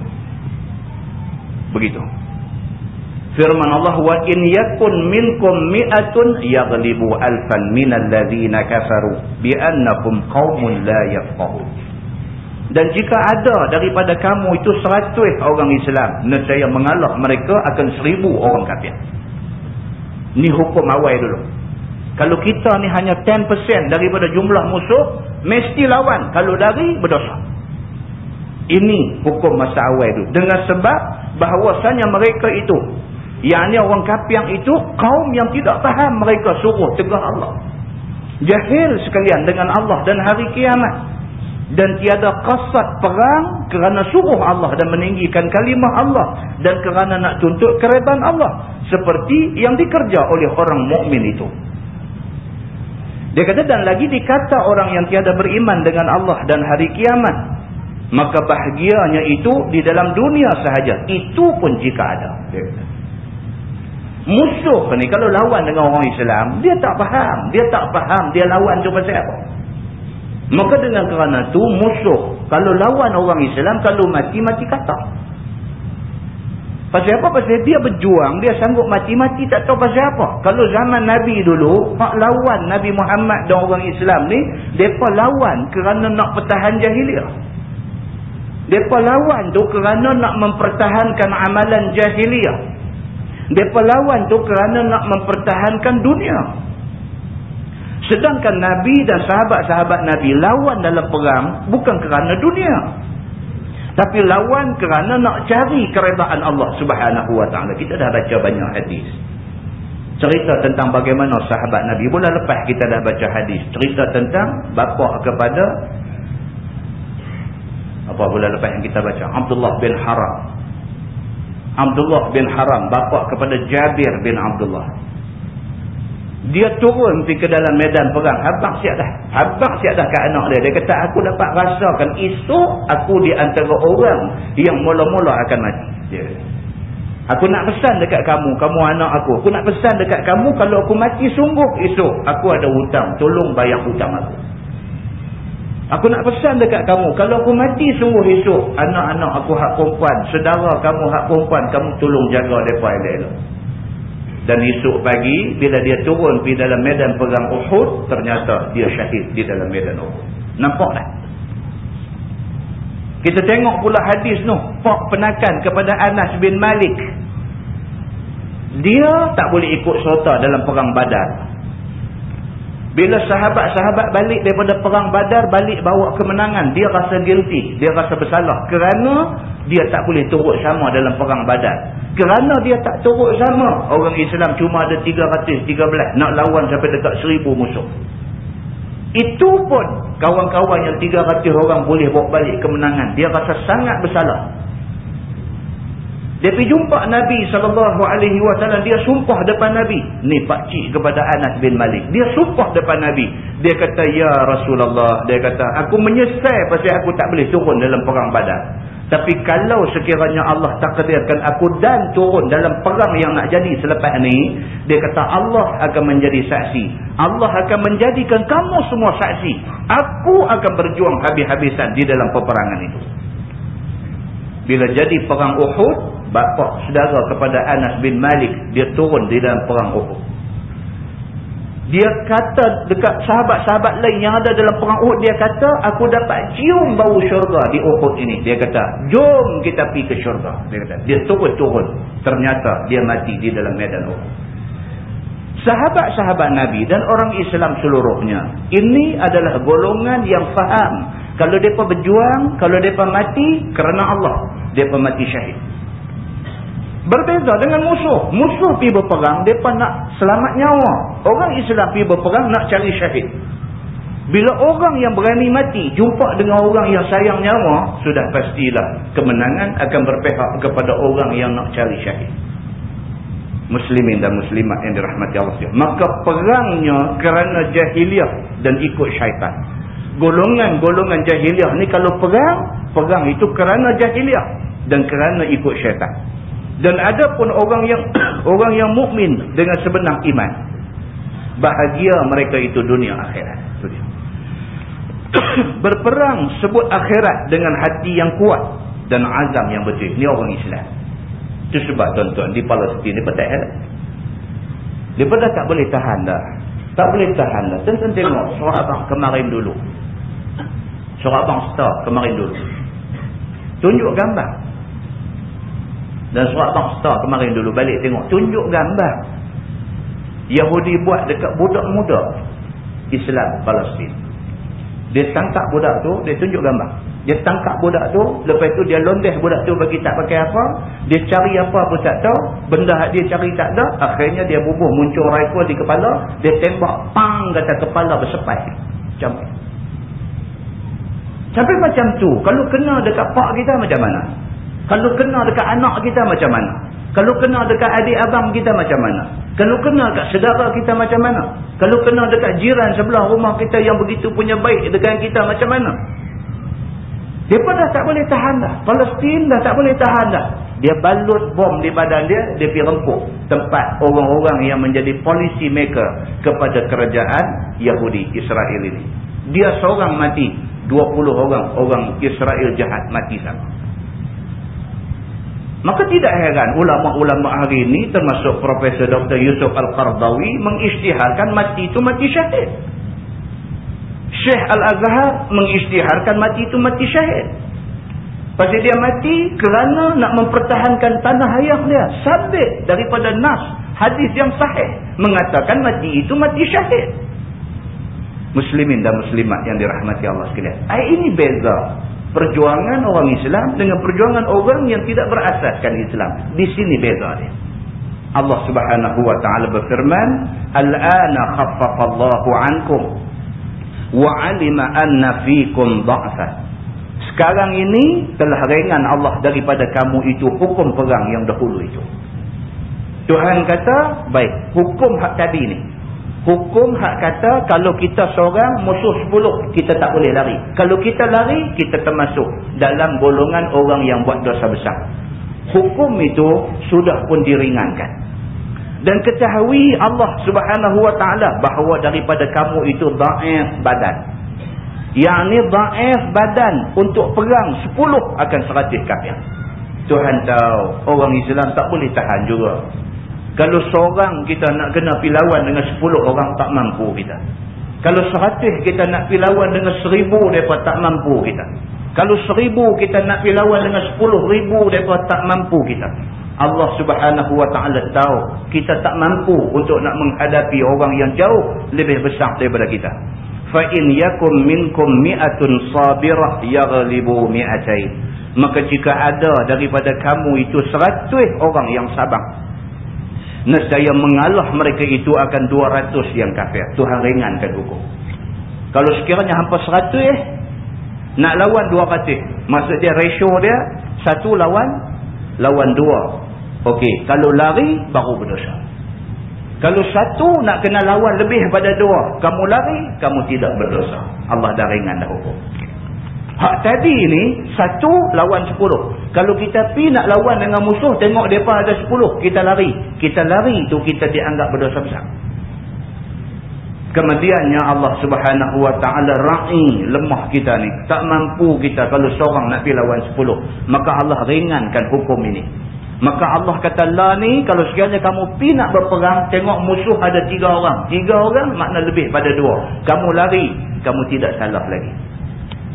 Begitu. Firman Allah wa in yakun minkum mi'atun yaghlibu alfan minal ladzina kafaru bi annakum qaumun la yafqahun. Dan jika ada daripada kamu itu seratus orang Islam, nescaya mengalah mereka akan seribu orang kafir. Ni hukum awal dulu. Kalau kita ni hanya 10% daripada jumlah musuh, mesti lawan. Kalau dari, berdosa. Ini hukum masa awal itu. Dengan sebab bahawasanya mereka itu yang ni orang kapiang itu kaum yang tidak faham mereka suruh tegah Allah. Jahil sekalian dengan Allah dan hari kiamat. Dan tiada kasat perang kerana suruh Allah dan meninggikan kalimah Allah. Dan kerana nak tuntut kereban Allah. Seperti yang dikerja oleh orang mukmin itu. Dia kata dan lagi dikata orang yang tiada beriman dengan Allah dan hari kiamat. Maka bahagianya itu di dalam dunia sahaja. Itu pun jika ada. Dia kata. Musuh ni kalau lawan dengan orang Islam, dia tak faham. Dia tak faham dia lawan tu pasal apa. Maka dengan kerana tu musuh, kalau lawan orang Islam, kalau mati, mati kata. Pasal apa? Pasal dia berjuang, dia sanggup mati-mati tak tahu pasal apa. Kalau zaman Nabi dulu, hak lawan Nabi Muhammad dan orang Islam ni, mereka lawan kerana nak pertahan jahiliah. Mereka lawan tu kerana nak mempertahankan amalan jahiliah. Mereka lawan tu kerana nak mempertahankan dunia. Sedangkan Nabi dan sahabat-sahabat Nabi lawan dalam perang bukan kerana dunia. Tapi lawan kerana nak cari keredaan Allah subhanahu wa ta'ala. Kita dah baca banyak hadis. Cerita tentang bagaimana sahabat Nabi. Bulan lepas kita dah baca hadis. Cerita tentang bapa kepada apa bulan lepas yang kita baca. Abdullah bin Haram. Abdullah bin Haram bapa kepada Jabir bin Abdullah. Dia turun pergi ke dalam medan perang. Habang siap dah. Habang siap dah ke anak dia. Dia kata aku dapat rasakan esok aku di antara orang yang mula-mula akan mati. Dia aku nak pesan dekat kamu kamu anak aku. Aku nak pesan dekat kamu kalau aku mati sungguh esok aku ada hutang. Tolong bayar hutang aku Aku nak pesan dekat kamu. Kalau aku mati sungguh esok. Anak-anak aku hak perempuan. Sedara kamu hak perempuan. Kamu tolong jaga mereka elok-elok. Dan esok pagi. Bila dia turun pergi dalam medan perang Uhud. Ternyata dia syahid di dalam medan Uhud. Nampak tak? Kita tengok pula hadis tu. Pak penakan kepada Anas bin Malik. Dia tak boleh ikut serta dalam perang badan. Bila sahabat-sahabat balik daripada perang badar, balik bawa kemenangan. Dia rasa guilty. Dia rasa bersalah. Kerana dia tak boleh turut sama dalam perang badar. Kerana dia tak turut sama. Orang Islam cuma ada 313. Nak lawan sampai dekat 1000 musuh. Itu pun kawan-kawan yang 300 orang boleh bawa balik kemenangan. Dia rasa sangat bersalah. Dia pergi jumpa Nabi SAW. Dia sumpah depan Nabi. Ni pakcik kepada Anas bin Malik. Dia sumpah depan Nabi. Dia kata, Ya Rasulullah. Dia kata, aku menyesal pasal aku tak boleh turun dalam perang badan. Tapi kalau sekiranya Allah takdirkan aku dan turun dalam perang yang nak jadi selepas ni. Dia kata, Allah akan menjadi saksi. Allah akan menjadikan kamu semua saksi. Aku akan berjuang habis-habisan di dalam peperangan itu. Bila jadi perang Uhud, bapa saudara kepada Anas bin Malik dia turun di dalam perang Uhud. Dia kata dekat sahabat-sahabat lain yang ada dalam perang Uhud dia kata aku dapat cium bau syurga di Uhud ini. Dia kata jom kita pergi ke syurga. Dia kata dia turun-turun. Ternyata dia mati di dalam medan Uhud. Sahabat-sahabat Nabi dan orang Islam seluruhnya ini adalah golongan yang faham. Kalau mereka berjuang kalau mereka mati kerana Allah mereka mati syahid berbeza dengan musuh. Musuh pergi berperang mereka nak selamat nyawa. Orang Islam pergi berperang nak cari syahid. Bila orang yang berani mati jumpa dengan orang yang sayang nyawa sudah pastilah kemenangan akan berpihak kepada orang yang nak cari syahid. Muslimin dan muslimat yang dirahmati Allah. Maka perangnya kerana jahiliah dan ikut syaitan. Golongan-golongan jahiliah ni kalau perang perang itu kerana jahiliah dan kerana ikut syaitan dan ada pun orang yang orang yang mukmin dengan sebenar iman bahagia mereka itu dunia akhirat berperang sebut akhirat dengan hati yang kuat dan azam yang betul ni orang Islam itu sebab tuan-tuan di Palestin ni petak heran. Dia pada tak boleh tahan dah. Tak boleh tahan dah. Tuan-tuan tengok surat abang kemarin dulu. Surat abang start kemarin dulu. Tunjuk gambar. Dan surat start kemarin dulu balik tengok. Tunjuk gambar. Yahudi buat dekat budak muda Islam Palestin. Dia tangkap budak tu, dia tunjuk gambar. Dia tangkap budak tu, lepas tu dia londeh budak tu bagi tak pakai apa. Dia cari apa pun tak tahu. Benda dia cari tak ada. Akhirnya dia bubuh muncul rifle di kepala. Dia tembak pang kata kepala bersepai. Sampai. Sampai macam tu. Kalau kena dekat pak kita macam mana? Kalau kena dekat anak kita macam mana? Kalau kena dekat adik abang kita macam mana? Kalau kena dekat saudara kita macam mana? Kalau kena dekat jiran sebelah rumah kita yang begitu punya baik dengan kita macam mana? Dia pun dah tak boleh tahan dah. Palestin dah tak boleh tahan dah. Dia balut bom di badan dia, dia pergi rempuk tempat orang-orang yang menjadi policy maker kepada kerajaan Yahudi Israel ini. Dia seorang mati, 20 orang orang Israel jahat mati sama. Maka tidak heran ulama-ulama hari ini termasuk Profesor Dr. Yusuf Al-Qardawi mengisytiharkan mati itu mati syahid. Syekh Al-Azhar mengisytiharkan mati itu mati syahid. Pasal dia mati kerana nak mempertahankan tanah ayah dia. Sabit daripada nas, hadis yang sahih. Mengatakan mati itu mati syahid. Muslimin dan muslimat yang dirahmati Allah sekalian. Ay, ini beza. Perjuangan orang Islam dengan perjuangan orang yang tidak berasaskan Islam. Di sini beza dia. Allah subhanahu wa ta'ala berfirman. Al-ana khaffafallahu ankum wa alima anna fikum dha'fan sekarang ini telah ringan Allah daripada kamu itu hukum perang yang dahulu itu Tuhan kata baik hukum hak tadi ni hukum hak kata kalau kita seorang musuh sepuluh kita tak boleh lari kalau kita lari kita termasuk dalam golongan orang yang buat dosa besar hukum itu sudah pun diringankan dan ketahui Allah subhanahu wa ta'ala bahawa daripada kamu itu da'if badan. Yang ni da'if badan untuk perang sepuluh akan seratus kafir. Tuhan tahu orang Islam tak boleh tahan juga. Kalau seorang kita nak kena pilawan dengan sepuluh orang tak mampu kita. Kalau seratus kita nak pilawan dengan seribu mereka tak mampu kita. Kalau seribu kita nak pilawan dengan sepuluh ribu mereka tak mampu kita. Allah subhanahu wa ta'ala tahu kita tak mampu untuk nak menghadapi orang yang jauh lebih besar daripada kita. فَإِنْ يَكُمْ مِنْكُمْ مِئَةٌ صَابِرَةٌ يَغْلِبُ مِئَتَيْنِ Maka jika ada daripada kamu itu seratus orang yang sabar. Nescaya mengalah mereka itu akan dua ratus yang kafir. Tuhan ringankan hukum. Kalau sekiranya hampa seratus, nak lawan dua ratus. Maksud dia ratio dia, satu lawan, lawan dua. Okey, kalau lari baru berdosa. Kalau satu nak kena lawan lebih pada dua, kamu lari, kamu tidak berdosa. Allah dah ringan dah hukum. Hak tadi ni, satu lawan sepuluh. Kalau kita pi nak lawan dengan musuh, tengok mereka ada sepuluh, kita lari. Kita lari tu kita dianggap berdosa besar. Kemudiannya Allah subhanahu wa ta'ala ra'i lemah kita ni. Tak mampu kita kalau seorang nak pi lawan sepuluh. Maka Allah ringankan hukum ini. Maka Allah kata la ni kalau sekiranya kamu pi nak berperang tengok musuh ada tiga orang. Tiga orang makna lebih pada dua. Kamu lari, kamu tidak salah lagi.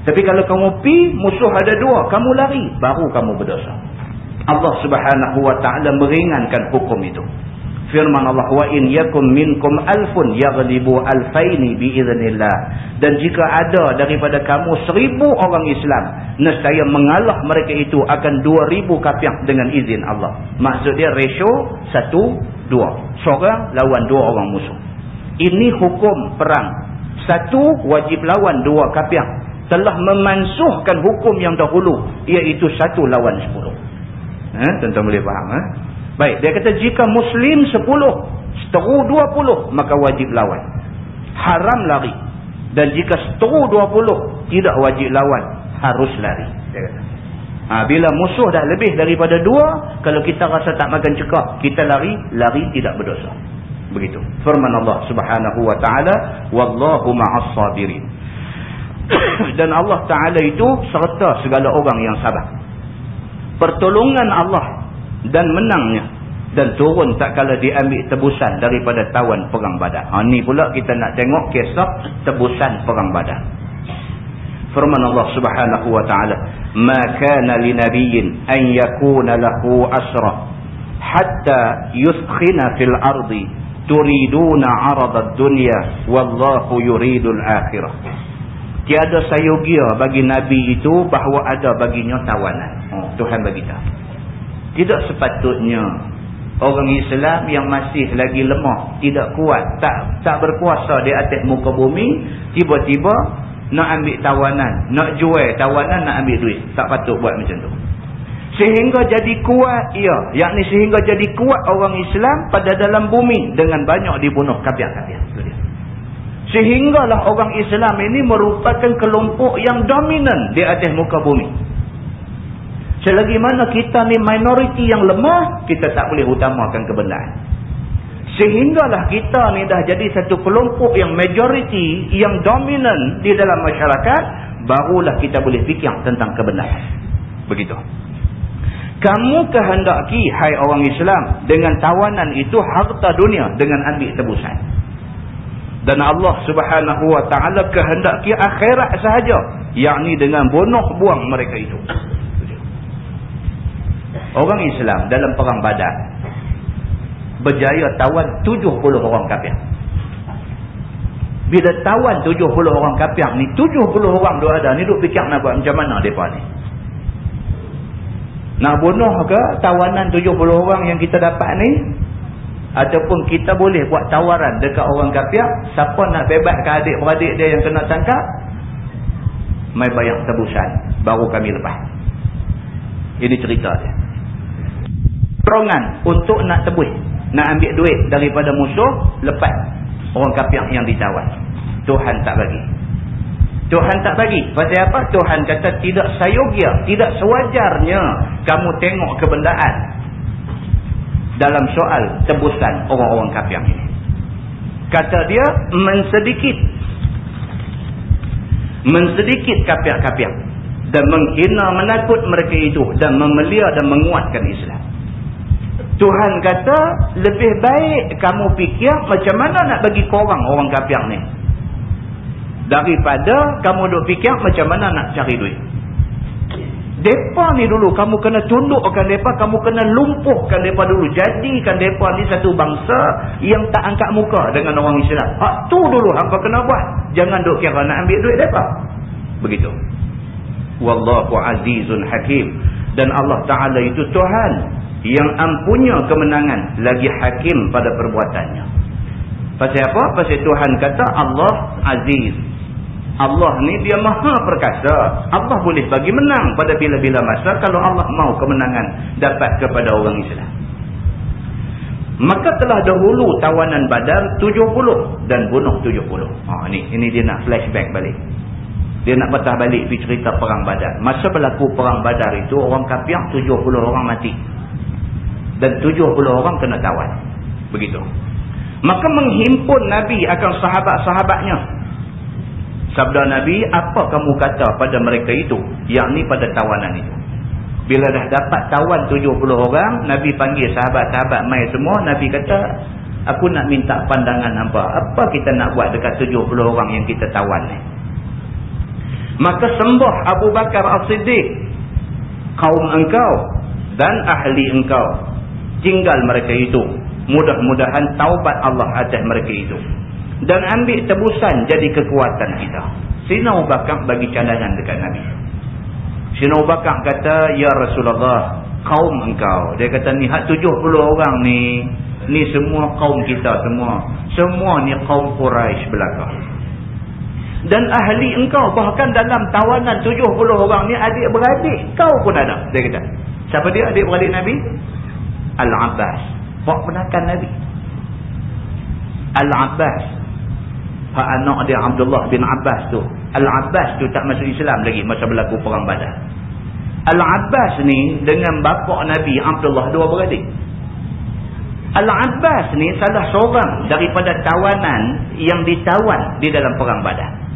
Tapi kalau kamu pi musuh ada dua, kamu lari, baru kamu berdosa. Allah subhanahu wa ta'ala meringankan hukum itu. firman Allah wa in yakum minkum alfun yaghlibu alfaini biiznillah. Dan jika ada daripada kamu seribu orang Islam nescaya mengalah mereka itu akan dua ribu kafir dengan izin Allah. Maksud dia ratio satu dua. Seorang lawan dua orang musuh. Ini hukum perang. Satu wajib lawan dua kafir telah memansuhkan hukum yang dahulu iaitu satu lawan sepuluh eh, tuan-tuan boleh faham eh? Baik, dia kata jika Muslim sepuluh, seteru dua puluh, maka wajib lawan. Haram lari. Dan jika seteru dua puluh, tidak wajib lawan. Harus lari. Dia kata. Ha, bila musuh dah lebih daripada dua, kalau kita rasa tak makan cekak, kita lari, lari tidak berdosa. Begitu. Firman Allah subhanahu wa ta'ala, Wallahu ma'as sabirin. Dan Allah Ta'ala itu serta segala orang yang sabar. Pertolongan Allah dan menangnya dan turun tak kala diambil tebusan daripada tawan perang badar. Ha ni pula kita nak tengok kisah tebusan perang badar. Firman Allah Subhanahu wa taala, "Ma kana linabiyyin an yakuna lahu asra hatta yuskhina fil ardi turiduna 'arada ad-dunya wallahu yuridul akhirah." Tiada sayogia bagi nabi itu bahawa ada baginya tawanan. Oh, Tuhan bagi tahu. Tidak sepatutnya orang Islam yang masih lagi lemah, tidak kuat, tak tak berkuasa di atas muka bumi, tiba-tiba nak ambil tawanan, nak jual tawanan, nak ambil duit. Tak patut buat macam tu. Sehingga jadi kuat, ya. Yakni sehingga jadi kuat orang Islam pada dalam bumi dengan banyak dibunuh kapiak-kapiak. Sehinggalah orang Islam ini merupakan kelompok yang dominan di atas muka bumi. Selagi mana kita ni minoriti yang lemah, kita tak boleh utamakan kebenaran. Sehinggalah kita ni dah jadi satu kelompok yang majoriti, yang dominan di dalam masyarakat, barulah kita boleh fikir tentang kebenaran. Begitu. Kamu kehendaki, hai orang Islam, dengan tawanan itu harta dunia dengan ambil tebusan. Dan Allah subhanahu wa ta'ala kehendaki akhirat sahaja. Yakni dengan bunuh buang mereka itu. Orang Islam dalam perang badan berjaya tawan 70 orang kafir. Bila tawan 70 orang kafir ni 70 orang dia ada ni duk fikir nak buat macam mana mereka ni? Nak bunuh ke tawanan 70 orang yang kita dapat ni ataupun kita boleh buat tawaran dekat orang kafir siapa nak bebaskan adik-beradik dia yang kena tangkap mai bayar tebusan. Baru kami lepas. Ini cerita dia. Perongan untuk nak tebus nak ambil duit daripada musuh lepas orang kafir yang ditawan. Tuhan tak bagi. Tuhan tak bagi. Pasal apa? Tuhan kata tidak sayogia tidak sewajarnya kamu tengok kebendaan dalam soal tebusan orang-orang kafir ini. Kata dia mensedikit. Mensedikit kafir-kafir. Dan menghina menakut mereka itu. Dan memelia dan menguatkan Islam. Tuhan kata lebih baik kamu fikir macam mana nak bagi korang orang kafir ni. Daripada kamu duk fikir macam mana nak cari duit. Depa ni dulu kamu kena tundukkan depa, kamu kena lumpuhkan depa dulu. Jadikan depa ni satu bangsa yang tak angkat muka dengan orang Islam. Hak tu dulu hangpa kena buat. Jangan duk kira nak ambil duit depa. Begitu. Wallahu azizun hakim. Dan Allah Ta'ala itu Tuhan yang ampunya kemenangan lagi hakim pada perbuatannya. Pasal apa? Pasal Tuhan kata Allah Aziz. Allah ni dia maha perkasa. Allah boleh bagi menang pada bila-bila masa kalau Allah mau kemenangan dapat kepada orang Islam. Maka telah dahulu tawanan badar 70 dan bunuh 70. Ha, ni, ini dia nak flashback balik. Dia nak patah balik cerita perang badar. Masa berlaku perang badar itu orang kafir 70 orang mati dan 70 orang kena tawan. Begitu. Maka menghimpun Nabi akan sahabat-sahabatnya. Sabda Nabi, apa kamu kata pada mereka itu? Yang ni pada tawanan itu. Bila dah dapat tawan 70 orang, Nabi panggil sahabat-sahabat mai semua. Nabi kata, aku nak minta pandangan apa? Apa kita nak buat dekat 70 orang yang kita tawan ni? Maka sembah Abu Bakar As-Siddiq, kaum engkau dan ahli engkau tinggal mereka itu Mudah-mudahan taubat Allah atas mereka itu. Dan ambil tebusan jadi kekuatan kita. Sina Ubaqah bagi cadangan dekat Nabi. Sina Ubaqah kata, Ya Rasulullah, kaum engkau. Dia kata, ni hak 70 orang ni, ni semua kaum kita semua. Semua ni kaum Quraisy belakang. Dan ahli engkau, bahkan dalam tawanan 70 orang ni, adik-beradik kau pun ada. Dia kata, siapa dia adik-beradik Nabi? Al-Abbas. Pak penakan Nabi. Al-Abbas. Pak anak dia Abdullah bin Abbas tu. Al-Abbas tu tak masuk Islam lagi masa berlaku perang badar. Al-Abbas ni dengan bapa Nabi Abdullah dua beradik. Al-Abbas ni salah seorang daripada tawanan yang ditawan di dalam perang badar.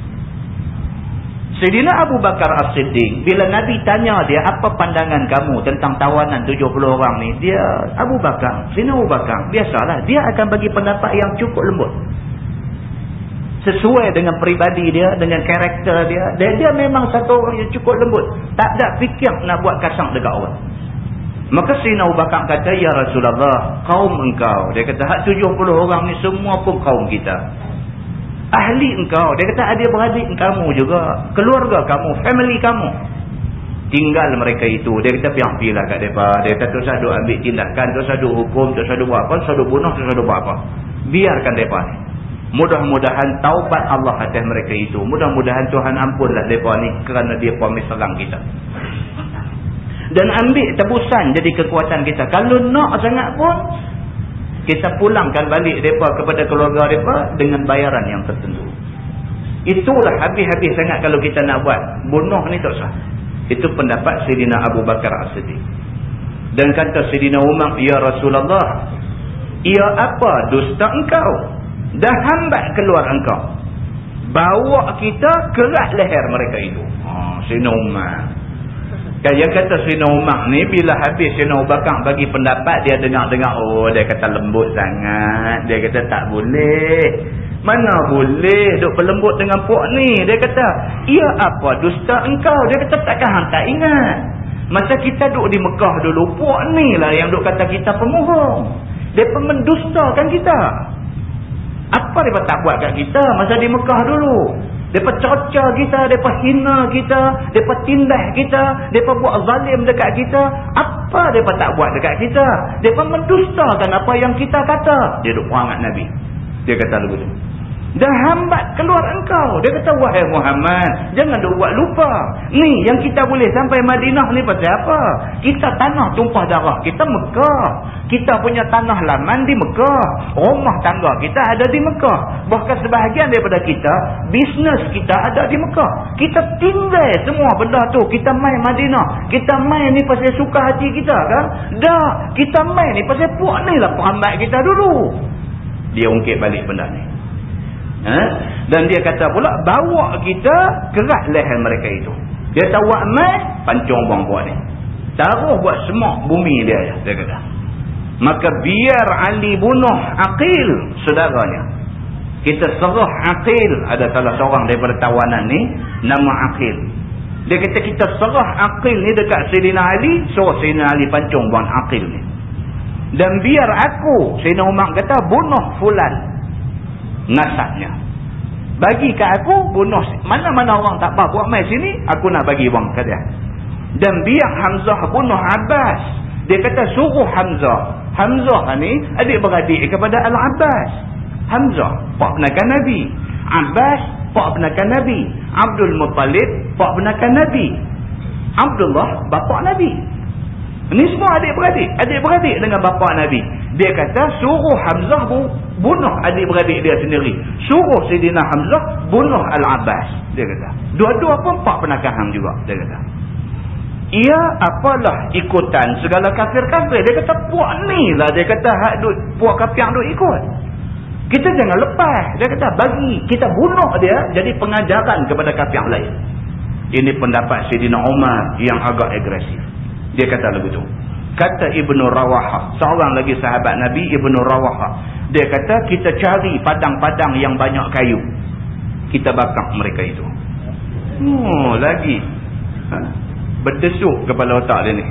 Sayyidina Abu Bakar As-Siddiq, bila Nabi tanya dia, apa pandangan kamu tentang tawanan 70 orang ni? Dia, Abu Bakar, Sayyidina Abu Bakar, biasalah, dia akan bagi pendapat yang cukup lembut. Sesuai dengan peribadi dia, dengan karakter dia. Dan dia memang satu orang yang cukup lembut. Tak ada fikir nak buat kasang dekat orang. Maka Abu Bakar kata, Ya Rasulullah, kaum engkau. Dia kata, hak 70 orang ni semua pun kaum kita ahli engkau dia kata adik-beradik kamu juga keluarga kamu family kamu tinggal mereka itu dia kata piang pilah kat mereka dia kata tu sadu ambil tindakan tu sadu hukum tu sadu buat apa sadu bunuh tu sadu buat apa biarkan mereka mudah-mudahan taubat Allah atas mereka itu mudah-mudahan Tuhan ampunlah mereka ni kerana dia promis serang kita dan ambil tebusan jadi kekuatan kita kalau nak sangat pun kita pulangkan balik mereka kepada keluarga mereka dengan bayaran yang tertentu. Itulah habis-habis sangat kalau kita nak buat. Bunuh ni tak sah. Itu pendapat Sayyidina Abu Bakar As-Siddiq. Dan kata Sayyidina Umar, Ya Rasulullah, ia apa dusta engkau? Dah hambat keluar engkau. Bawa kita kerat leher mereka itu. Ha, Sayyidina Umar. Kan yang kata Sina Umar ni bila habis Sina Ubakar bagi pendapat dia dengar-dengar oh dia kata lembut sangat. Dia kata tak boleh. Mana boleh duk berlembut dengan puak ni. Dia kata ia apa dusta engkau. Dia kata takkan hang tak ingat. Masa kita duk di Mekah dulu puak ni lah yang duk kata kita pemohong. Dia pun mendustakan kita. Apa dia tak buat kat kita masa di Mekah dulu. Mereka cerca kita, mereka hina kita, mereka tindah kita, mereka buat zalim dekat kita. Apa mereka tak buat dekat kita? Mereka mendustakan apa yang kita kata. Dia duduk perangat Nabi. Dia kata begitu. Dah hambat keluar engkau. Dia kata, wahai Muhammad, jangan duk buat lupa. Ni yang kita boleh sampai Madinah ni pasal apa? Kita tanah tumpah darah. Kita Mekah. Kita punya tanah laman di Mekah. Rumah tangga kita ada di Mekah. Bahkan sebahagian daripada kita, bisnes kita ada di Mekah. Kita tinggal semua benda tu. Kita main Madinah. Kita main ni pasal suka hati kita kan? Dah, kita main ni pasal puak ni lah penghambat kita dulu. Dia ungkit balik benda ni. Ha? Dan dia kata pula bawa kita kerat leher mereka itu. Dia tahu buat mai, pancung buang buat ni. Taruh buat semak bumi dia. Dia kata. Maka biar Ali bunuh Aqil saudaranya. Kita serah Aqil. Ada salah seorang daripada tawanan ni. Nama Aqil. Dia kata kita serah Aqil ni dekat Sayyidina Ali. Suruh Sayyidina Ali pancung buang Aqil ni. Dan biar aku, Sayyidina Umar kata, bunuh Fulan nasabnya. Bagi ke aku bonus. Mana-mana orang tak apa buat mai sini, aku nak bagi wang ke dia. Dan biar Hamzah bunuh Abbas. Dia kata suruh Hamzah. Hamzah ni adik-beradik kepada Al-Abbas. Hamzah, pak penakan Nabi. Abbas, pak penakan Nabi. Abdul Muttalib, pak penakan Nabi. Abdullah, bapa Nabi. Ini semua adik-beradik. Adik-beradik dengan bapa Nabi. Dia kata suruh Hamzah bunuh adik-beradik dia sendiri. Suruh Sayyidina Hamzah bunuh Al-Abbas. Dia kata. Dua-dua pun pak penakahan juga. Dia kata. Ia apalah ikutan segala kafir-kafir. Dia kata puak ni lah. Dia kata puak kafir yang duk ikut. Kita jangan lepas. Dia kata bagi kita bunuh dia jadi pengajaran kepada kafir lain. Ini pendapat Sayyidina Umar yang agak agresif. Dia kata begitu. Kata Ibnu Rawaha, seorang lagi sahabat Nabi Ibnu Rawaha. Dia kata kita cari padang-padang yang banyak kayu. Kita bakar mereka itu. Oh, lagi. Ha? Berdesuk kepala otak dia ni.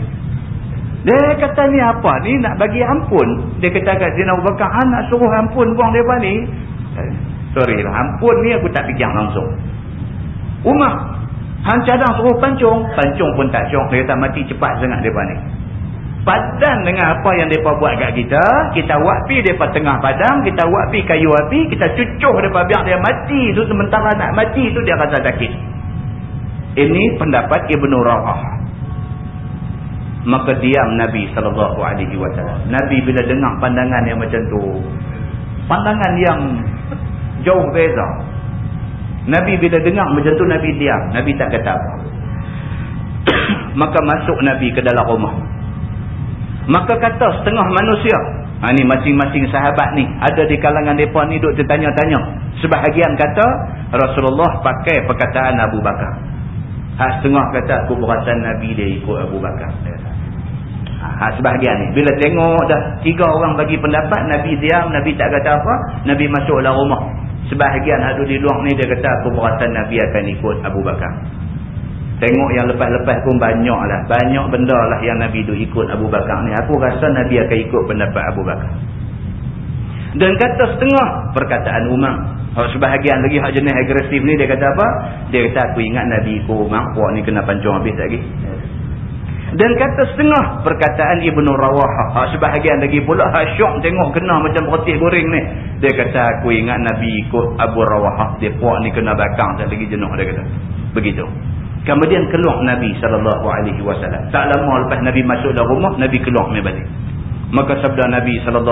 Dia kata ni apa ni nak bagi ampun. Dia kata kat Zina Abu Bakar, ha, nak suruh ampun buang dia ni. Eh, sorry lah, ampun ni aku tak fikir langsung. Umar, Han cadang suruh pancung, pancung pun tak syok. Dia kata mati cepat sangat dia ni. Padan dengan apa yang mereka buat kat kita, kita wakpi mereka tengah padang, kita wakpi kayu api, kita cucuh mereka biar dia mati. Itu sementara nak mati itu dia rasa sakit. Ini pendapat Ibn Rawah. Maka diam Nabi SAW. Nabi bila dengar pandangan yang macam tu, pandangan yang jauh beza. Nabi bila dengar macam tu, Nabi diam. Nabi tak kata apa. Maka masuk Nabi ke dalam rumah. Maka kata setengah manusia. Ha, ni masing-masing sahabat ni. Ada di kalangan mereka ni duduk tertanya-tanya. Sebahagian kata Rasulullah pakai perkataan Abu Bakar. Ha, setengah kata berasa Nabi dia ikut Abu Bakar. Ha, sebahagian ni. Bila tengok dah tiga orang bagi pendapat. Nabi diam. Nabi tak kata apa. Nabi masuk dalam rumah. Sebahagian ada di luar ni dia kata berasa Nabi akan ikut Abu Bakar. Tengok yang lepas-lepas pun banyak lah. Banyak benda lah yang Nabi tu ikut Abu Bakar ni. Aku rasa Nabi akan ikut pendapat Abu Bakar. Dan kata setengah perkataan Umar. Oh, sebahagian lagi hak jenis agresif ni dia kata apa? Dia kata aku ingat Nabi ikut Umar. Puak ni kena pancung habis lagi. Dan kata setengah perkataan Ibn Rawaha. Hak sebahagian lagi pula hak syok tengok kena macam roti goreng ni. Dia kata aku ingat Nabi ikut Abu Rawaha. Dia puak ni kena bakang. Tak lagi jenuh dia kata. Begitu. Kemudian keluar Nabi SAW. Tak lama lepas Nabi masuk dalam rumah, Nabi keluar mai balik. Maka sabda Nabi SAW.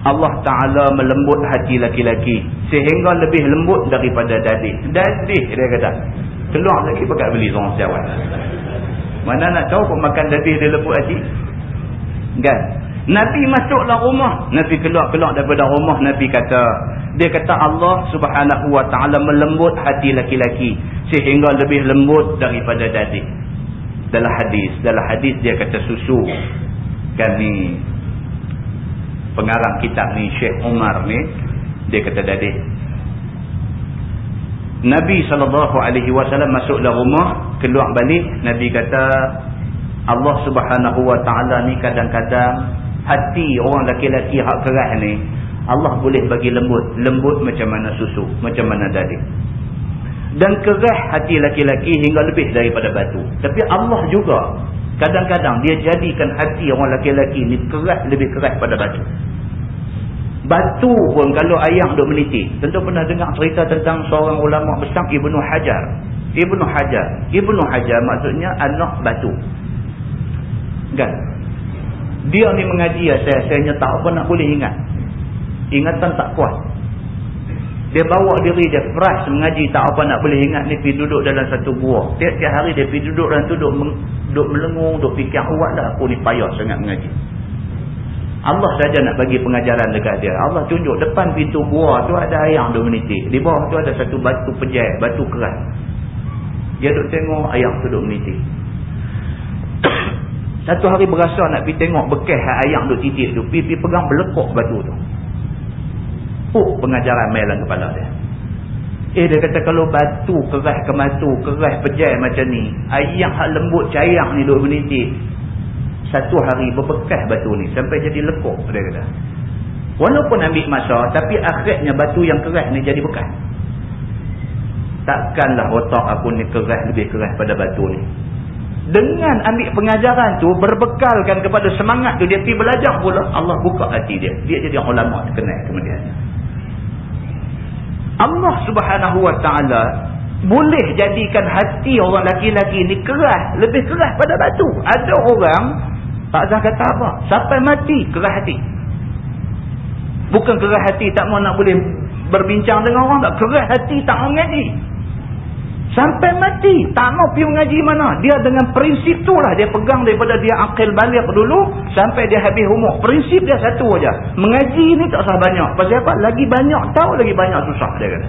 Allah Ta'ala melembut hati laki-laki. Sehingga lebih lembut daripada dadih. Dadih dia kata. Keluar lagi pakai beli seorang sejawat. Mana nak tahu kau makan dadih dia lembut hati? Kan? Nabi masuklah rumah. Nabi keluar-keluar daripada rumah. Nabi kata, dia kata Allah subhanahu wa ta'ala melembut hati laki-laki. Sehingga lebih lembut daripada dadih. Dalam hadis. Dalam hadis dia kata susu. Ni. Pengarang kitab ni Syekh Umar ni. Dia kata dadih. Nabi SAW masuk dalam rumah. Keluar balik. Nabi kata. Allah subhanahu wa ta'ala ni kadang-kadang. Hati orang laki-laki hak keras ni. Allah boleh bagi lembut. Lembut macam mana susu. Macam mana daging. Dan kerah hati laki-laki hingga lebih daripada batu. Tapi Allah juga. Kadang-kadang dia jadikan hati orang laki-laki ni keras lebih keras pada batu. Batu pun kalau ayam duk meniti. Tentu pernah dengar cerita tentang seorang ulama besar Ibnu Hajar. Ibnu Hajar. Ibnu Hajar maksudnya anak batu. Kan? Dia ni mengaji ya, saya, saya tak apa nak boleh ingat. Ingatan tak kuat. Dia bawa diri dia fresh mengaji tak apa nak boleh ingat ni pergi duduk dalam satu gua. Tiap-tiap hari dia pergi duduk dalam tu duduk, duduk melengung duduk fikir awak dah aku ni payah sangat mengaji. Allah saja nak bagi pengajaran dekat dia. Allah tunjuk depan pintu gua tu ada ayam duduk menitik di bawah tu ada satu batu pejai batu keras. Dia duduk tengok ayam tu duduk menitik satu hari berasa nak pergi tengok bekas ayam duduk titik tu pergi pegang belekok batu tu Oh pengajaran dalam kepala dia. Eh dia kata kalau batu keras kematu, keras pejai macam ni. Ayam hak lembut cayang ni duk menitik. Satu hari berbekas batu ni sampai jadi lekuk dia kata. Walaupun ambil masa tapi akhirnya batu yang keras ni jadi bekas. Takkanlah otak aku ni keras lebih keras pada batu ni. Dengan ambil pengajaran tu berbekalkan kepada semangat tu dia pergi belajar pula Allah buka hati dia. Dia jadi ulama terkenal kemudian. Allah subhanahu wa ta'ala boleh jadikan hati orang laki-laki ni keras. Lebih keras pada batu. Ada orang, tak usah kata apa. Sampai mati, keras hati. Bukan keras hati, tak mau nak boleh berbincang dengan orang. Tak keras hati, tak mau ngaji. Sampai mati. Tak mau pergi mengaji mana. Dia dengan prinsip tu lah. Dia pegang daripada dia akil balik dulu. Sampai dia habis umur. Prinsip dia satu aja. Mengaji ni tak usah banyak. Pasal apa? Lagi banyak tahu, lagi banyak susah. Dia kata.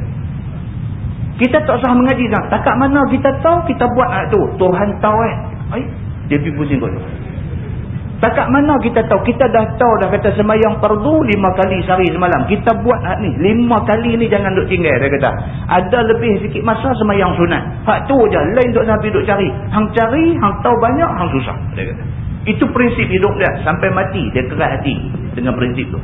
Kita tak usah mengaji. Takak mana kita tahu, kita buat tu. Tuhan tahu eh. Ay, dia pergi pusing tu. Takat mana kita tahu? Kita dah tahu dah kata semayang perdu lima kali sehari semalam. Kita buat hak ni. Lima kali ni jangan duk tinggal dia kata. Ada lebih sikit masa semayang sunat. Hak tu je. Lain duk sampai duk cari. Hang cari, hang tahu banyak, hang susah. Dia kata. Itu prinsip hidup dia. Sampai mati dia keras hati dengan prinsip tu.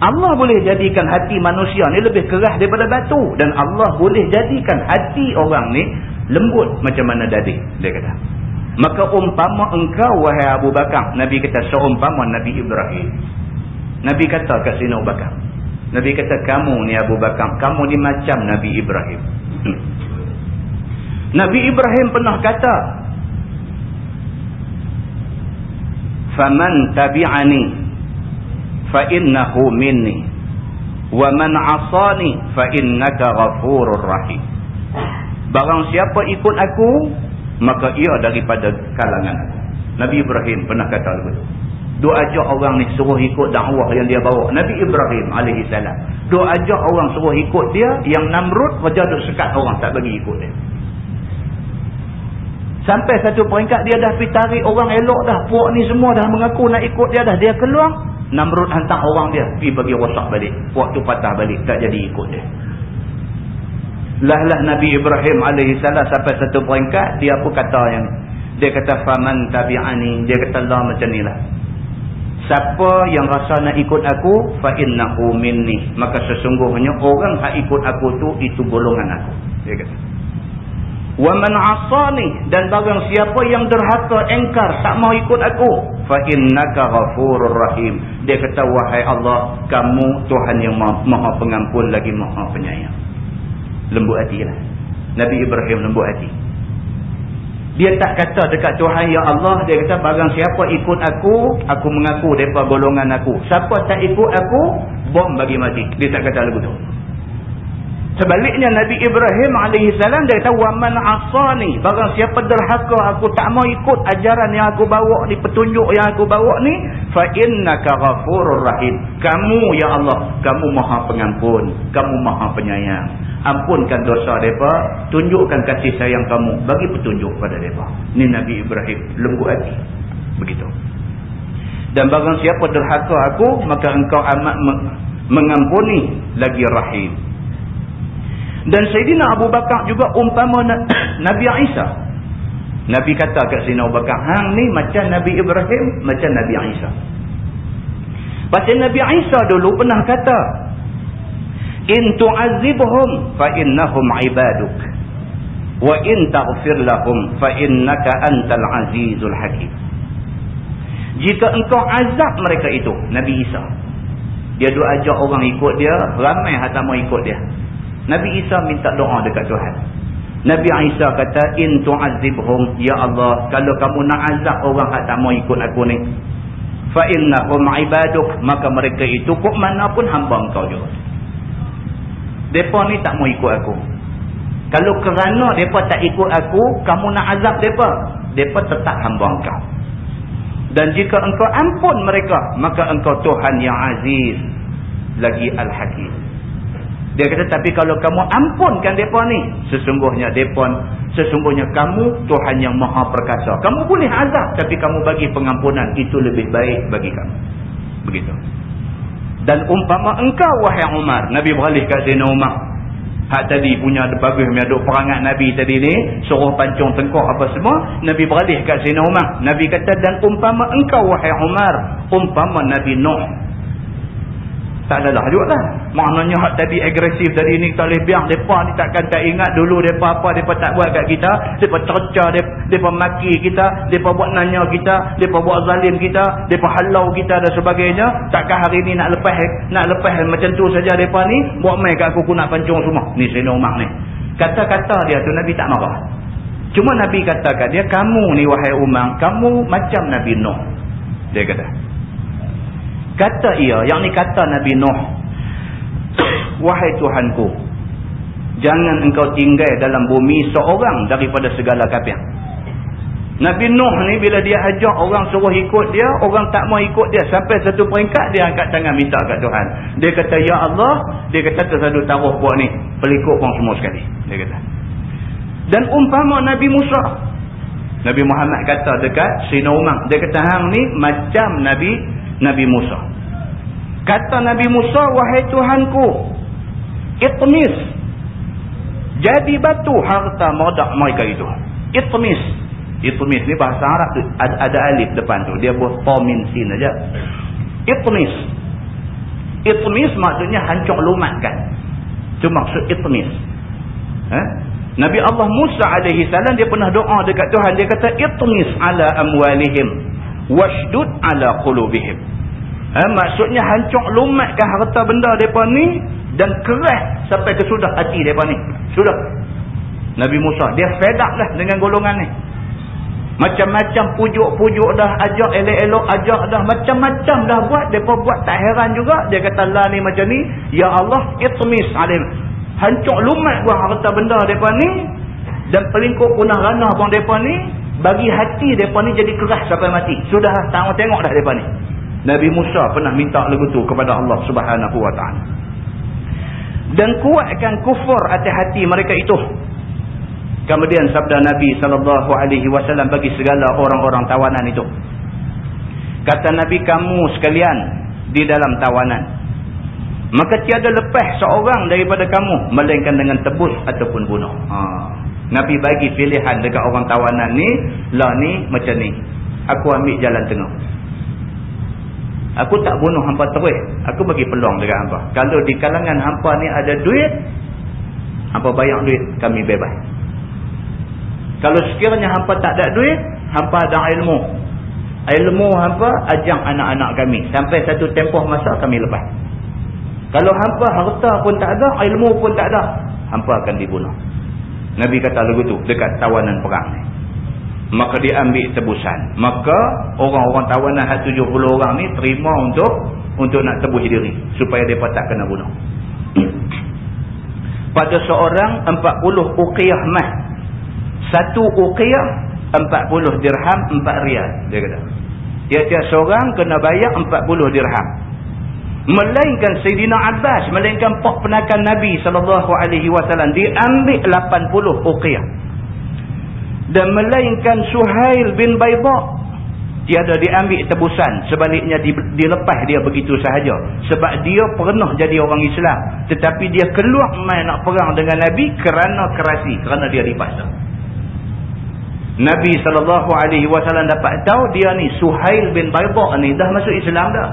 Allah boleh jadikan hati manusia ni lebih keras daripada batu. Dan Allah boleh jadikan hati orang ni lembut macam mana dadi. Dia kata. Maka umpama engkau wahai Abu Bakar. Nabi kata seumpama Nabi Ibrahim. Nabi kata kat sini Abu Bakar. Nabi kata kamu ni Abu Bakar. Kamu ni macam Nabi Ibrahim. Hmm. Nabi Ibrahim pernah kata. Faman tabi'ani. Fa'innahu minni. Wa man asani. Fa'innaka ghafurur rahim. Barang siapa ikut aku. Maka ia daripada kalangan. Nabi Ibrahim pernah kata begitu. Duk ajak orang ni suruh ikut dakwah yang dia bawa. Nabi Ibrahim AS. Duk ajak orang suruh ikut dia. Yang Namrud kerja duk sekat orang tak bagi ikut dia. Sampai satu peringkat dia dah pergi tarik orang elok dah. Puak ni semua dah mengaku nak ikut dia dah. Dia keluar. Namrud hantar orang dia. Pergi bagi rosak balik. Puak tu patah balik. Tak jadi ikut dia. Lah-lah Nabi Ibrahim AS sampai satu peringkat. Dia apa kata yang Dia kata faman tabi'ani. Dia kata Allah macam ni lah siapa yang rasa nak ikut aku fa innahu minni maka sesungguhnya orang hak ikut aku tu itu golongan aku dia kata wa man asani dan barang siapa yang derhaka engkar tak mau ikut aku fa innaka ghafurur rahim dia kata wahai Allah kamu Tuhan yang maha pengampun lagi maha penyayang lembut hatilah Nabi Ibrahim lembut hati dia tak kata dekat Tuhan, Ya Allah, dia kata, barang siapa ikut aku, aku mengaku daripada golongan aku. Siapa tak ikut aku, bom bagi mati. Dia tak kata lagu tu. Sebaliknya Nabi Ibrahim AS dia kata waman asani? Barang siapa derhaka aku tak mau ikut ajaran yang aku bawa ni petunjuk yang aku bawa ni fa innaka ghafurur rahim. Kamu ya Allah kamu maha pengampun kamu maha penyayang. Ampunkan dosa depa tunjukkan kasih sayang kamu bagi petunjuk pada depa ni Nabi Ibrahim lembut hati. Begitu. Dan barang siapa derhaka aku maka engkau amat mengampuni lagi rahim dan Sayyidina Abu Bakar juga umpama Nabi Isa. Nabi kata kat Sayyidina Abu Bakar, hang ni macam Nabi Ibrahim, macam Nabi Isa. Pasal Nabi Isa dulu pernah kata, In tu'azibhum fa innahum ibaduk. Wa in taghfir lahum fa innaka antal azizul hakim. Jika engkau azab mereka itu, Nabi Isa. Dia doa ajak orang ikut dia, ramai hata mau ikut dia. Nabi Isa minta doa dekat Tuhan. Nabi Isa kata, In tu'azibhum, Ya Allah, kalau kamu nak azab orang yang tak mau ikut aku ni, fa'innahum ibaduk, maka mereka itu kok mana pun hamba engkau juga. Mereka ni tak mau ikut aku. Kalau kerana mereka tak ikut aku, kamu nak azab mereka, mereka tetap hamba engkau. Dan jika engkau ampun mereka, maka engkau Tuhan yang aziz, lagi al-hakim. Dia kata tapi kalau kamu ampunkan depa ni, sesungguhnya depa sesungguhnya kamu Tuhan yang Maha Perkasa. Kamu boleh azab tapi kamu bagi pengampunan itu lebih baik bagi kamu. Begitu. Dan umpama engkau wahai Umar, Nabi beralih kat Zainal Umar. Hak tadi punya bagus punya duk perangat Nabi tadi ni, suruh pancung tengkok apa semua, Nabi beralih kat Zainal Umar. Nabi kata dan umpama engkau wahai Umar, umpama Nabi Nuh tak adalah juga lah. Maknanya hak tadi agresif tadi ni tak boleh biar. Mereka ni takkan tak ingat dulu mereka apa mereka tak buat kat kita. Mereka terca, mereka maki kita. Mereka buat nanya kita. Mereka buat zalim kita. Mereka halau kita dan sebagainya. Takkan hari ni nak lepas nak lepas macam tu saja mereka ni. Buat main kat aku nak pancung semua. Ni Sayyidina Umar ni. Kata-kata dia tu Nabi tak marah. Cuma Nabi katakan dia, kamu ni wahai Umar, kamu macam Nabi Nuh. Dia kata. Kata ia, yang ni kata Nabi Nuh. Wahai Tuhanku, jangan engkau tinggal dalam bumi seorang daripada segala kafir. Nabi Nuh ni bila dia ajak orang suruh ikut dia, orang tak mau ikut dia. Sampai satu peringkat dia angkat tangan minta kat Tuhan. Dia kata, Ya Allah, dia kata tersadu taruh buat ni. Pelikut pun semua sekali. Dia kata. Dan umpama Nabi Musa. Nabi Muhammad kata dekat Sina Umar. Dia kata, hang ni macam Nabi Nabi Musa. Kata Nabi Musa, wahai Tuhanku, itmis. Jadi batu harta modak mereka itu. Itmis. Itmis ni bahasa Arab tu ada, ada alif depan tu. Dia buat min sin aja. Itmis. Itmis maksudnya hancur lumatkan. Itu maksud itmis. Eh? Nabi Allah Musa alaihi salam dia pernah doa dekat Tuhan dia kata itmis ala amwalihim washdud ala qulubihim. Eh, maksudnya hancur lumatkan harta benda depa ni dan keras sampai ke sudah hati depa ni. Sudah. Nabi Musa dia fed up lah dengan golongan ni. Macam-macam pujuk-pujuk dah ajak elok-elok ajak dah macam-macam dah buat depa buat tak heran juga dia kata la ni macam ni ya Allah itmis alim hancur lumat buah harta benda depa ni dan pelingkup punah ranah pun depa ni bagi hati depa ni jadi keras sampai mati. Sudah tengok tengok dah depa ni. Nabi Musa pernah minta lagu tu kepada Allah Subhanahu wa taala. Dan kuatkan kufur atas hati mereka itu. Kemudian sabda Nabi wasallam bagi segala orang-orang tawanan itu. Kata Nabi kamu sekalian di dalam tawanan. Maka tiada lepas seorang daripada kamu melainkan dengan tebus ataupun bunuh. Ha. Nabi bagi pilihan dekat orang tawanan ni lah ni macam ni aku ambil jalan tengah Aku tak bunuh hampa terus. Aku bagi peluang dekat hampa. Kalau di kalangan hampa ni ada duit, hampa bayar duit, kami bebas. Kalau sekiranya hampa tak ada duit, hampa ada ilmu. Ilmu hampa ajak anak-anak kami. Sampai satu tempoh masa kami lepas. Kalau hampa harta pun tak ada, ilmu pun tak ada, hampa akan dibunuh. Nabi kata lagu tu dekat tawanan perang ni. Maka dia ambil tebusan. Maka orang-orang tawanan hat 70 orang ni terima untuk untuk nak tebus diri. Supaya mereka tak kena bunuh. Pada seorang 40 uqiyah mah. Satu uqiyah 40 dirham 4 riyal. Dia kata. Tiap-tiap seorang kena bayar 40 dirham melainkan Sayyidina Abbas melainkan pak penakan Nabi SAW diambil 80 uqiyah. Dan melainkan Suhail bin Baibak tiada diambil tebusan. Sebaliknya dilepas dia begitu sahaja. Sebab dia pernah jadi orang Islam. Tetapi dia keluar main nak perang dengan Nabi kerana kerasi kerana dia dipaksa. Nabi SAW dapat tahu dia ni Suhail bin Baibak ni dah masuk Islam dah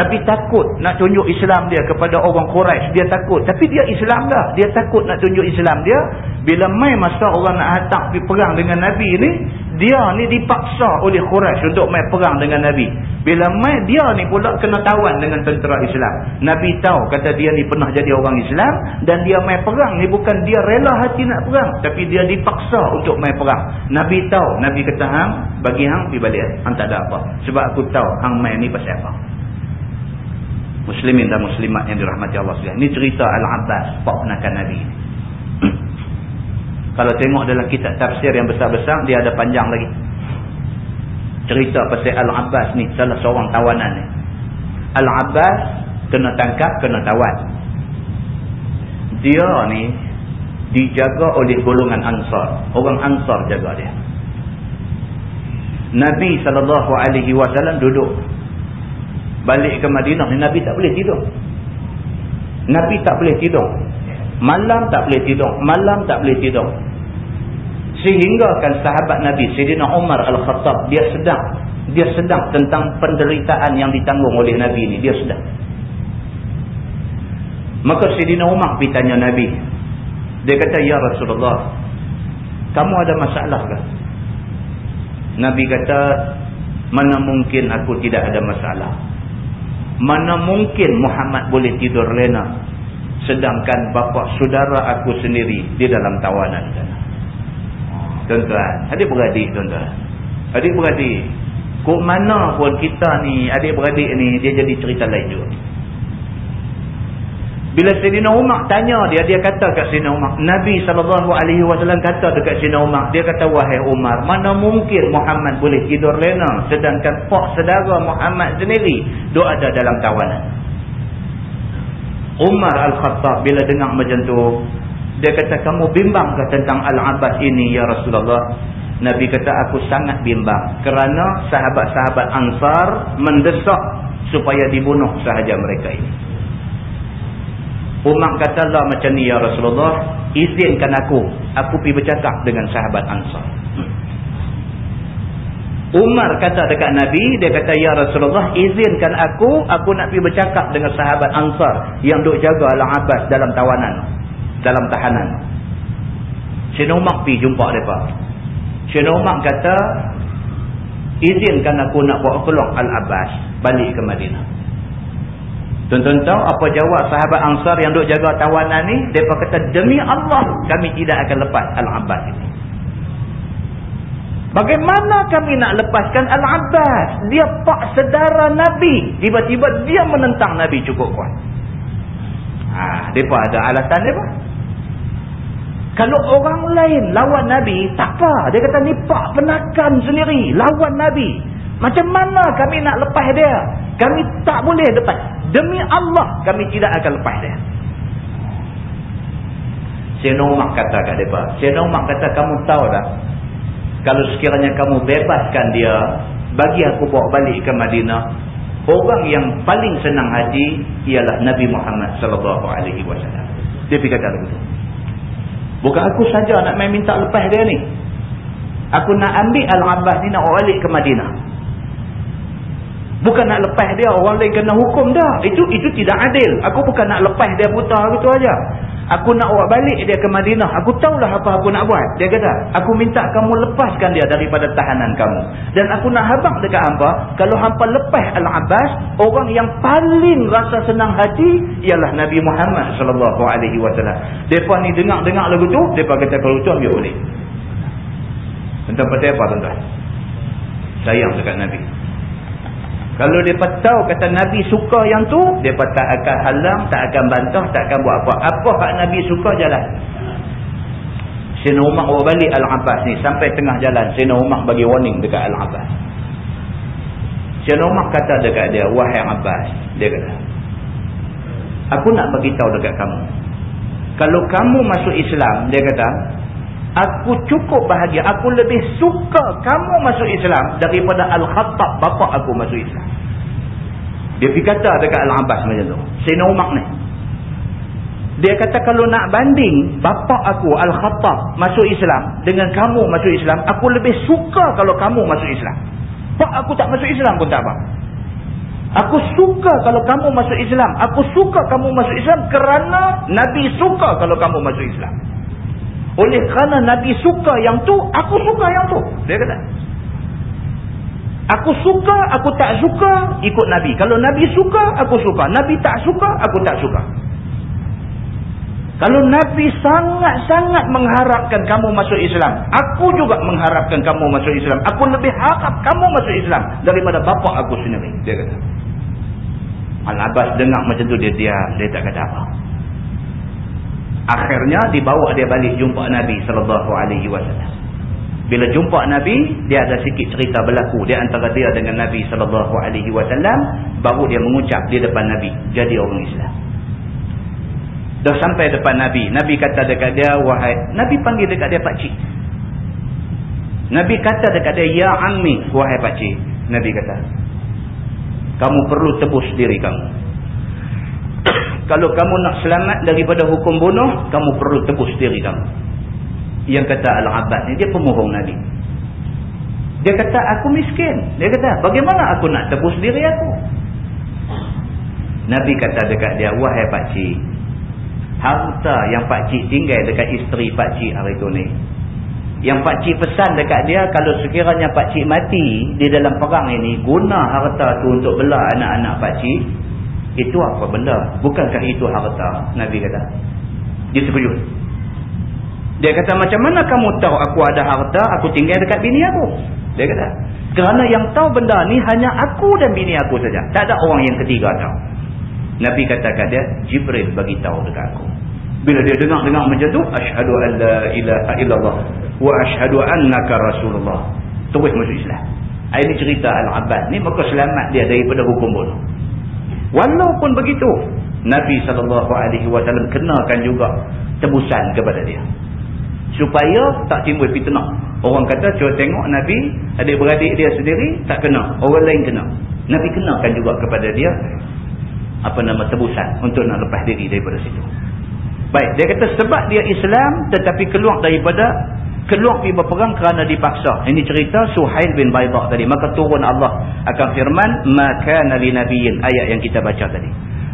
tapi takut nak tunjuk Islam dia kepada orang Quraisy dia takut. Tapi dia Islam dah. Dia takut nak tunjuk Islam dia. Bila mai masa orang nak hantar pergi perang dengan Nabi ni dia ni dipaksa oleh Quraisy untuk mai perang dengan Nabi. Bila mai dia ni pula kena tawan dengan tentera Islam. Nabi tahu kata dia ni pernah jadi orang Islam dan dia mai perang ni bukan dia rela hati nak perang tapi dia dipaksa untuk mai perang. Nabi tahu Nabi kata hang bagi hang pergi balik. Hang tak ada apa. Sebab aku tahu hang mai ni pasal apa muslimin dan muslimat yang dirahmati Allah sekalian. Ini cerita Al-Abbas, pak penakan Nabi. Kalau tengok dalam kitab tafsir yang besar-besar, dia ada panjang lagi. Cerita pasal Al-Abbas ni, salah seorang tawanan ni. Al-Abbas kena tangkap, kena tawan. Dia ni dijaga oleh golongan Ansar. Orang Ansar jaga dia. Nabi SAW duduk balik ke Madinah ni Nabi tak boleh tidur. Nabi tak boleh tidur. Malam tak boleh tidur. Malam tak boleh tidur. Sehingga kan sahabat Nabi Sayyidina Umar Al-Khattab dia sedang. Dia sedang tentang penderitaan yang ditanggung oleh Nabi ni. Dia sedang. Maka Sayyidina Umar pergi tanya Nabi. Dia kata Ya Rasulullah kamu ada masalah ke? Nabi kata mana mungkin aku tidak ada masalah mana mungkin Muhammad boleh tidur lena sedangkan bapa saudara aku sendiri di dalam tawanan sana. Tuan-tuan, adik-beradik tuan-tuan. Adik-beradik, kok mana pun kita ni, adik-beradik ni dia jadi cerita lain juga. Bila Sayyidina Umar tanya dia, dia kata kat Sayyidina Umar, Nabi SAW kata dekat Sayyidina Umar, dia kata, wahai Umar, mana mungkin Muhammad boleh tidur lena, sedangkan pak sedara Muhammad sendiri, dia ada dalam tawanan. Umar Al-Khattab bila dengar macam tu, dia kata, kamu bimbang ke tentang Al-Abbas ini, Ya Rasulullah? Nabi kata, aku sangat bimbang. Kerana sahabat-sahabat Ansar mendesak supaya dibunuh sahaja mereka ini. Umar kata Allah macam ni ya Rasulullah izinkan aku aku pergi bercakap dengan sahabat Ansar Umar kata dekat Nabi, dia kata, Ya Rasulullah, izinkan aku, aku nak pergi bercakap dengan sahabat Ansar yang duk jaga Al-Abbas dalam tawanan, dalam tahanan. Syedna Umar pergi jumpa mereka. Syedna Umar kata, izinkan aku nak bawa keluar Al-Abbas, balik ke Madinah. Tuan-tuan tahu apa jawab sahabat Ansar yang duk jaga tawanan ni? Mereka kata, demi Allah, kami tidak akan lepas Al-Abbas ini. Bagaimana kami nak lepaskan Al-Abbas? Dia pak sedara Nabi. Tiba-tiba dia menentang Nabi cukup kuat. Ha, mereka ada alasan apa? Kalau orang lain lawan Nabi, tak apa. Dia kata ni pak penakan sendiri. Lawan Nabi. Macam mana kami nak lepas dia? Kami tak boleh lepas. Demi Allah kami tidak akan lepas dia. Sayyidina Umar kata kat mereka. Sayyidina Umar kata kamu tahu dah kalau sekiranya kamu bebaskan dia bagi aku bawa balik ke Madinah orang yang paling senang hati ialah Nabi Muhammad sallallahu alaihi wasallam dia pergi kata begitu bukan aku saja nak main minta lepas dia ni aku nak ambil Al-Abbas ni nak balik ke Madinah bukan nak lepas dia orang lain kena hukum dah itu itu tidak adil aku bukan nak lepas dia buta gitu aja Aku nak bawa balik dia ke Madinah. Aku tahulah apa aku nak buat. Dia kata, aku minta kamu lepaskan dia daripada tahanan kamu. Dan aku nak habang dekat hampa, kalau hampa lepas Al-Abbas, orang yang paling rasa senang hati ialah Nabi Muhammad sallallahu alaihi wasallam. Depa ni dengar-dengar lagu tu, depa kata kalau tu ambil boleh. Tentang pada apa tuan-tuan? Sayang dekat Nabi. Kalau mereka tahu kata Nabi suka yang tu, mereka tak akan halang, tak akan bantah, tak akan buat apa. Apa hak Nabi suka jalan. Sina Umar bawa balik Al-Abbas ni. Sampai tengah jalan, Sina Umar bagi warning dekat Al-Abbas. Sina Umar kata dekat dia, Wahai Abbas. Dia kata, Aku nak bagi tahu dekat kamu. Kalau kamu masuk Islam, dia kata, Aku cukup bahagia. Aku lebih suka kamu masuk Islam daripada Al-Khattab bapa aku masuk Islam. Dia pergi kata dekat Al-Abbas macam tu. Sayyidina Umar ni. Dia kata kalau nak banding bapa aku Al-Khattab masuk Islam dengan kamu masuk Islam, aku lebih suka kalau kamu masuk Islam. Pak aku tak masuk Islam pun tak apa. Aku suka kalau kamu masuk Islam. Aku suka kamu masuk Islam kerana Nabi suka kalau kamu masuk Islam. Oleh kerana Nabi suka yang tu, aku suka yang tu. Dia kata. Aku suka, aku tak suka, ikut Nabi. Kalau Nabi suka, aku suka. Nabi tak suka, aku tak suka. Kalau Nabi sangat-sangat mengharapkan kamu masuk Islam, aku juga mengharapkan kamu masuk Islam. Aku lebih harap kamu masuk Islam daripada bapa aku sendiri. Dia kata. Al-Abbas dengar macam tu, dia diam. Dia tak kata apa akhirnya dibawa dia balik jumpa Nabi sallallahu alaihi wasallam. Bila jumpa Nabi, dia ada sikit cerita berlaku di antara dia dengan Nabi sallallahu alaihi wasallam, baru dia mengucap di depan Nabi jadi orang Islam. Dah sampai depan Nabi, Nabi kata dekat dia, wahai Nabi panggil dekat dia pak cik. Nabi kata dekat dia, ya ammi, wahai pak cik. Nabi kata, kamu perlu tebus diri kamu kalau kamu nak selamat daripada hukum bunuh, kamu perlu tebus diri kamu. Yang kata Al-Abad ni, dia pemohong Nabi. Dia kata, aku miskin. Dia kata, bagaimana aku nak tebus diri aku? Nabi kata dekat dia, wahai pakcik, harta yang pakcik tinggal dekat isteri pakcik hari tu ni. Yang pakcik pesan dekat dia, kalau sekiranya pakcik mati di dalam perang ini, guna harta tu untuk bela anak-anak pakcik, itu apa benda? Bukankah itu harta? Nabi kata. Dia terkejut. Dia kata, macam mana kamu tahu aku ada harta, aku tinggal dekat bini aku? Dia kata, kerana yang tahu benda ni hanya aku dan bini aku saja. Tak ada orang yang ketiga tahu. Nabi kata kat dia, Jibril bagi tahu dekat aku. Bila dia dengar-dengar macam tu, Ashadu an la ilaha illallah wa ashadu annaka rasulullah. Terus masuk Islam. Ini cerita Al-Abbas ni, maka selamat dia daripada hukum bunuh. Walaupun begitu, Nabi SAW kenakan juga tebusan kepada dia. Supaya tak timbul fitnah. Orang kata, cuba tengok Nabi, adik-beradik dia sendiri, tak kena. Orang lain kena. Nabi kenakan juga kepada dia, apa nama tebusan untuk nak lepas diri daripada situ. Baik, dia kata sebab dia Islam tetapi keluar daripada keluar pergi berperang kerana dipaksa. Ini cerita Suhail bin Baidah tadi. Maka turun Allah akan firman maka nabi nabiyin ayat yang kita baca tadi.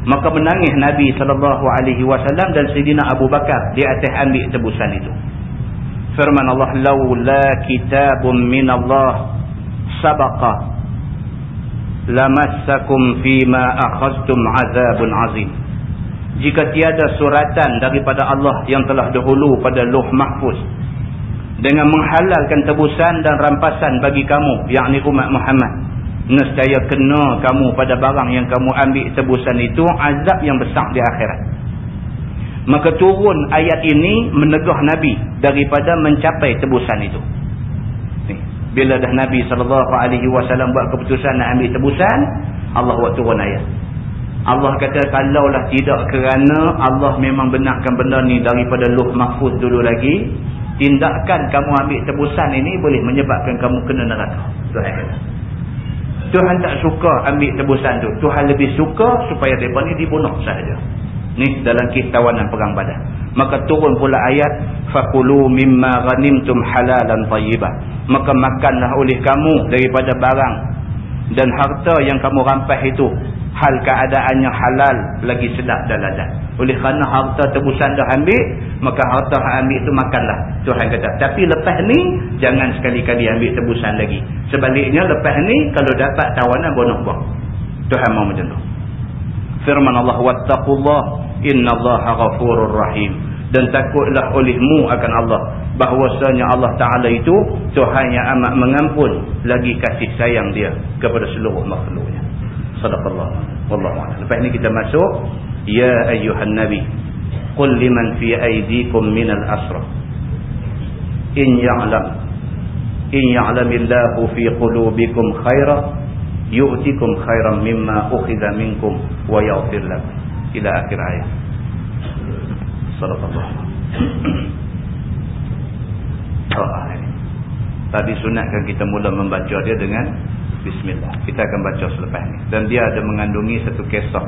Maka menangis Nabi SAW dan Sayyidina Abu Bakar di atas ambil tebusan itu. Firman Allah laula kitabun min Allah sabaqa lamassakum fima akhadtum azabun azim. Jika tiada suratan daripada Allah yang telah dahulu pada luh mahfuz dengan menghalalkan tebusan dan rampasan bagi kamu yakni umat Muhammad. Nescaya kena kamu pada barang yang kamu ambil tebusan itu azab yang besar di akhirat. Maka turun ayat ini menegah Nabi daripada mencapai tebusan itu. Bila dah Nabi SAW buat keputusan nak ambil tebusan Allah buat turun ayat. Allah kata kalaulah tidak kerana Allah memang benarkan benda ni daripada luh mahfuz dulu lagi tindakan kamu ambil tebusan ini boleh menyebabkan kamu kena neraka. Tuhan kata. Tuhan tak suka ambil tebusan tu. Tuhan lebih suka supaya mereka ni dibunuh sahaja. Ni dalam kisah tawanan perang badan maka turun pula ayat fakulu mimma ghanimtum halalan tayyibah maka makanlah oleh kamu daripada barang dan harta yang kamu rampas itu hal keadaannya halal lagi sedap dan ladat oleh kerana harta tebusan dah ambil maka harta yang ambil itu makanlah Tuhan kata. Tapi lepas ni jangan sekali-kali ambil tebusan lagi. Sebaliknya lepas ni kalau dapat tawanan bunuh buah Tuhan mau macam tu. Firman Allah wattaqullah innallaha ghafurur rahim. Dan takutlah olehmu akan Allah. Bahwasanya Allah Taala itu Tuhan yang amat mengampun lagi kasih sayang dia kepada seluruh makhluknya sadaqallah. Wallahu a'lam. Lepas ni kita masuk ya ayyuhan nabi qul liman fi aydikum minal asra. In ya'lam in ya'lamillahu fi qulubikum khairan yu'tikum khairan mimma ukhidha minkum wa yaghfir lakum. Ila akhir ayat. Sadaqallah. Tadi sunatkan kita mula membaca dia dengan Bismillah. Kita akan baca selepas ini. Dan dia ada mengandungi satu kisah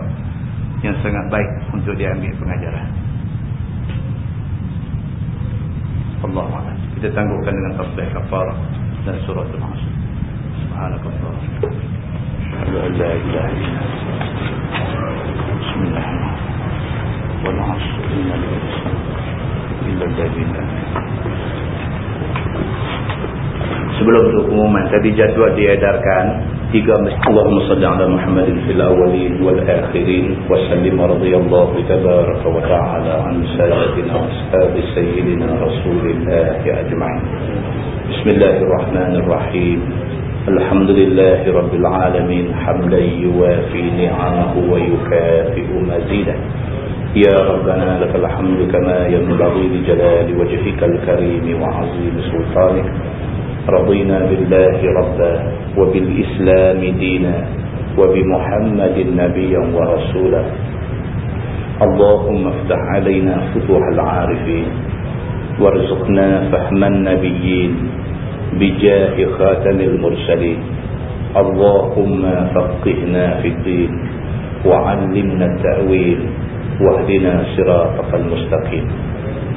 yang sangat baik untuk dia ambil pengajaran. Allah SWT. Kita tangguhkan dengan tasbih kafar dan surah al masyid. Subhanakallah. Alhamdulillah. Bismillahirrahmanirrahim. Walhamdulillah. Bismillahirrahmanirrahim. Bismillahirrahmanirrahim. Bismillahirrahmanirrahim. Sebelum pengumuman tadi jadual diedarkan tiga masjid Allahumma salli ala Muhammadin fil awwalin wal akhirin wa sallim radhiyallahu tabaraka wa ta'ala an sayyidina ashabi sayyidina rasulillah ajma'in bismillahirrahmanirrahim alhamdulillahi rabbil alamin hamdan yuwafi ni'amahu wa yukafi'u mazidah يا ربنا لك الحمد كما ينبغي لجلال وجهك الكريم وعظيم سلطانك رضينا بالله ربا وبالإسلام دينا وبمحمد نبيا ورسولا. اللهم افتح علينا فتوح العارفين وارزقنا فهم النبيين بجاه خاتم المرسلين. اللهم فقهنا في الدين وعلمنا التأويل واهدنا صراطك المستقيم.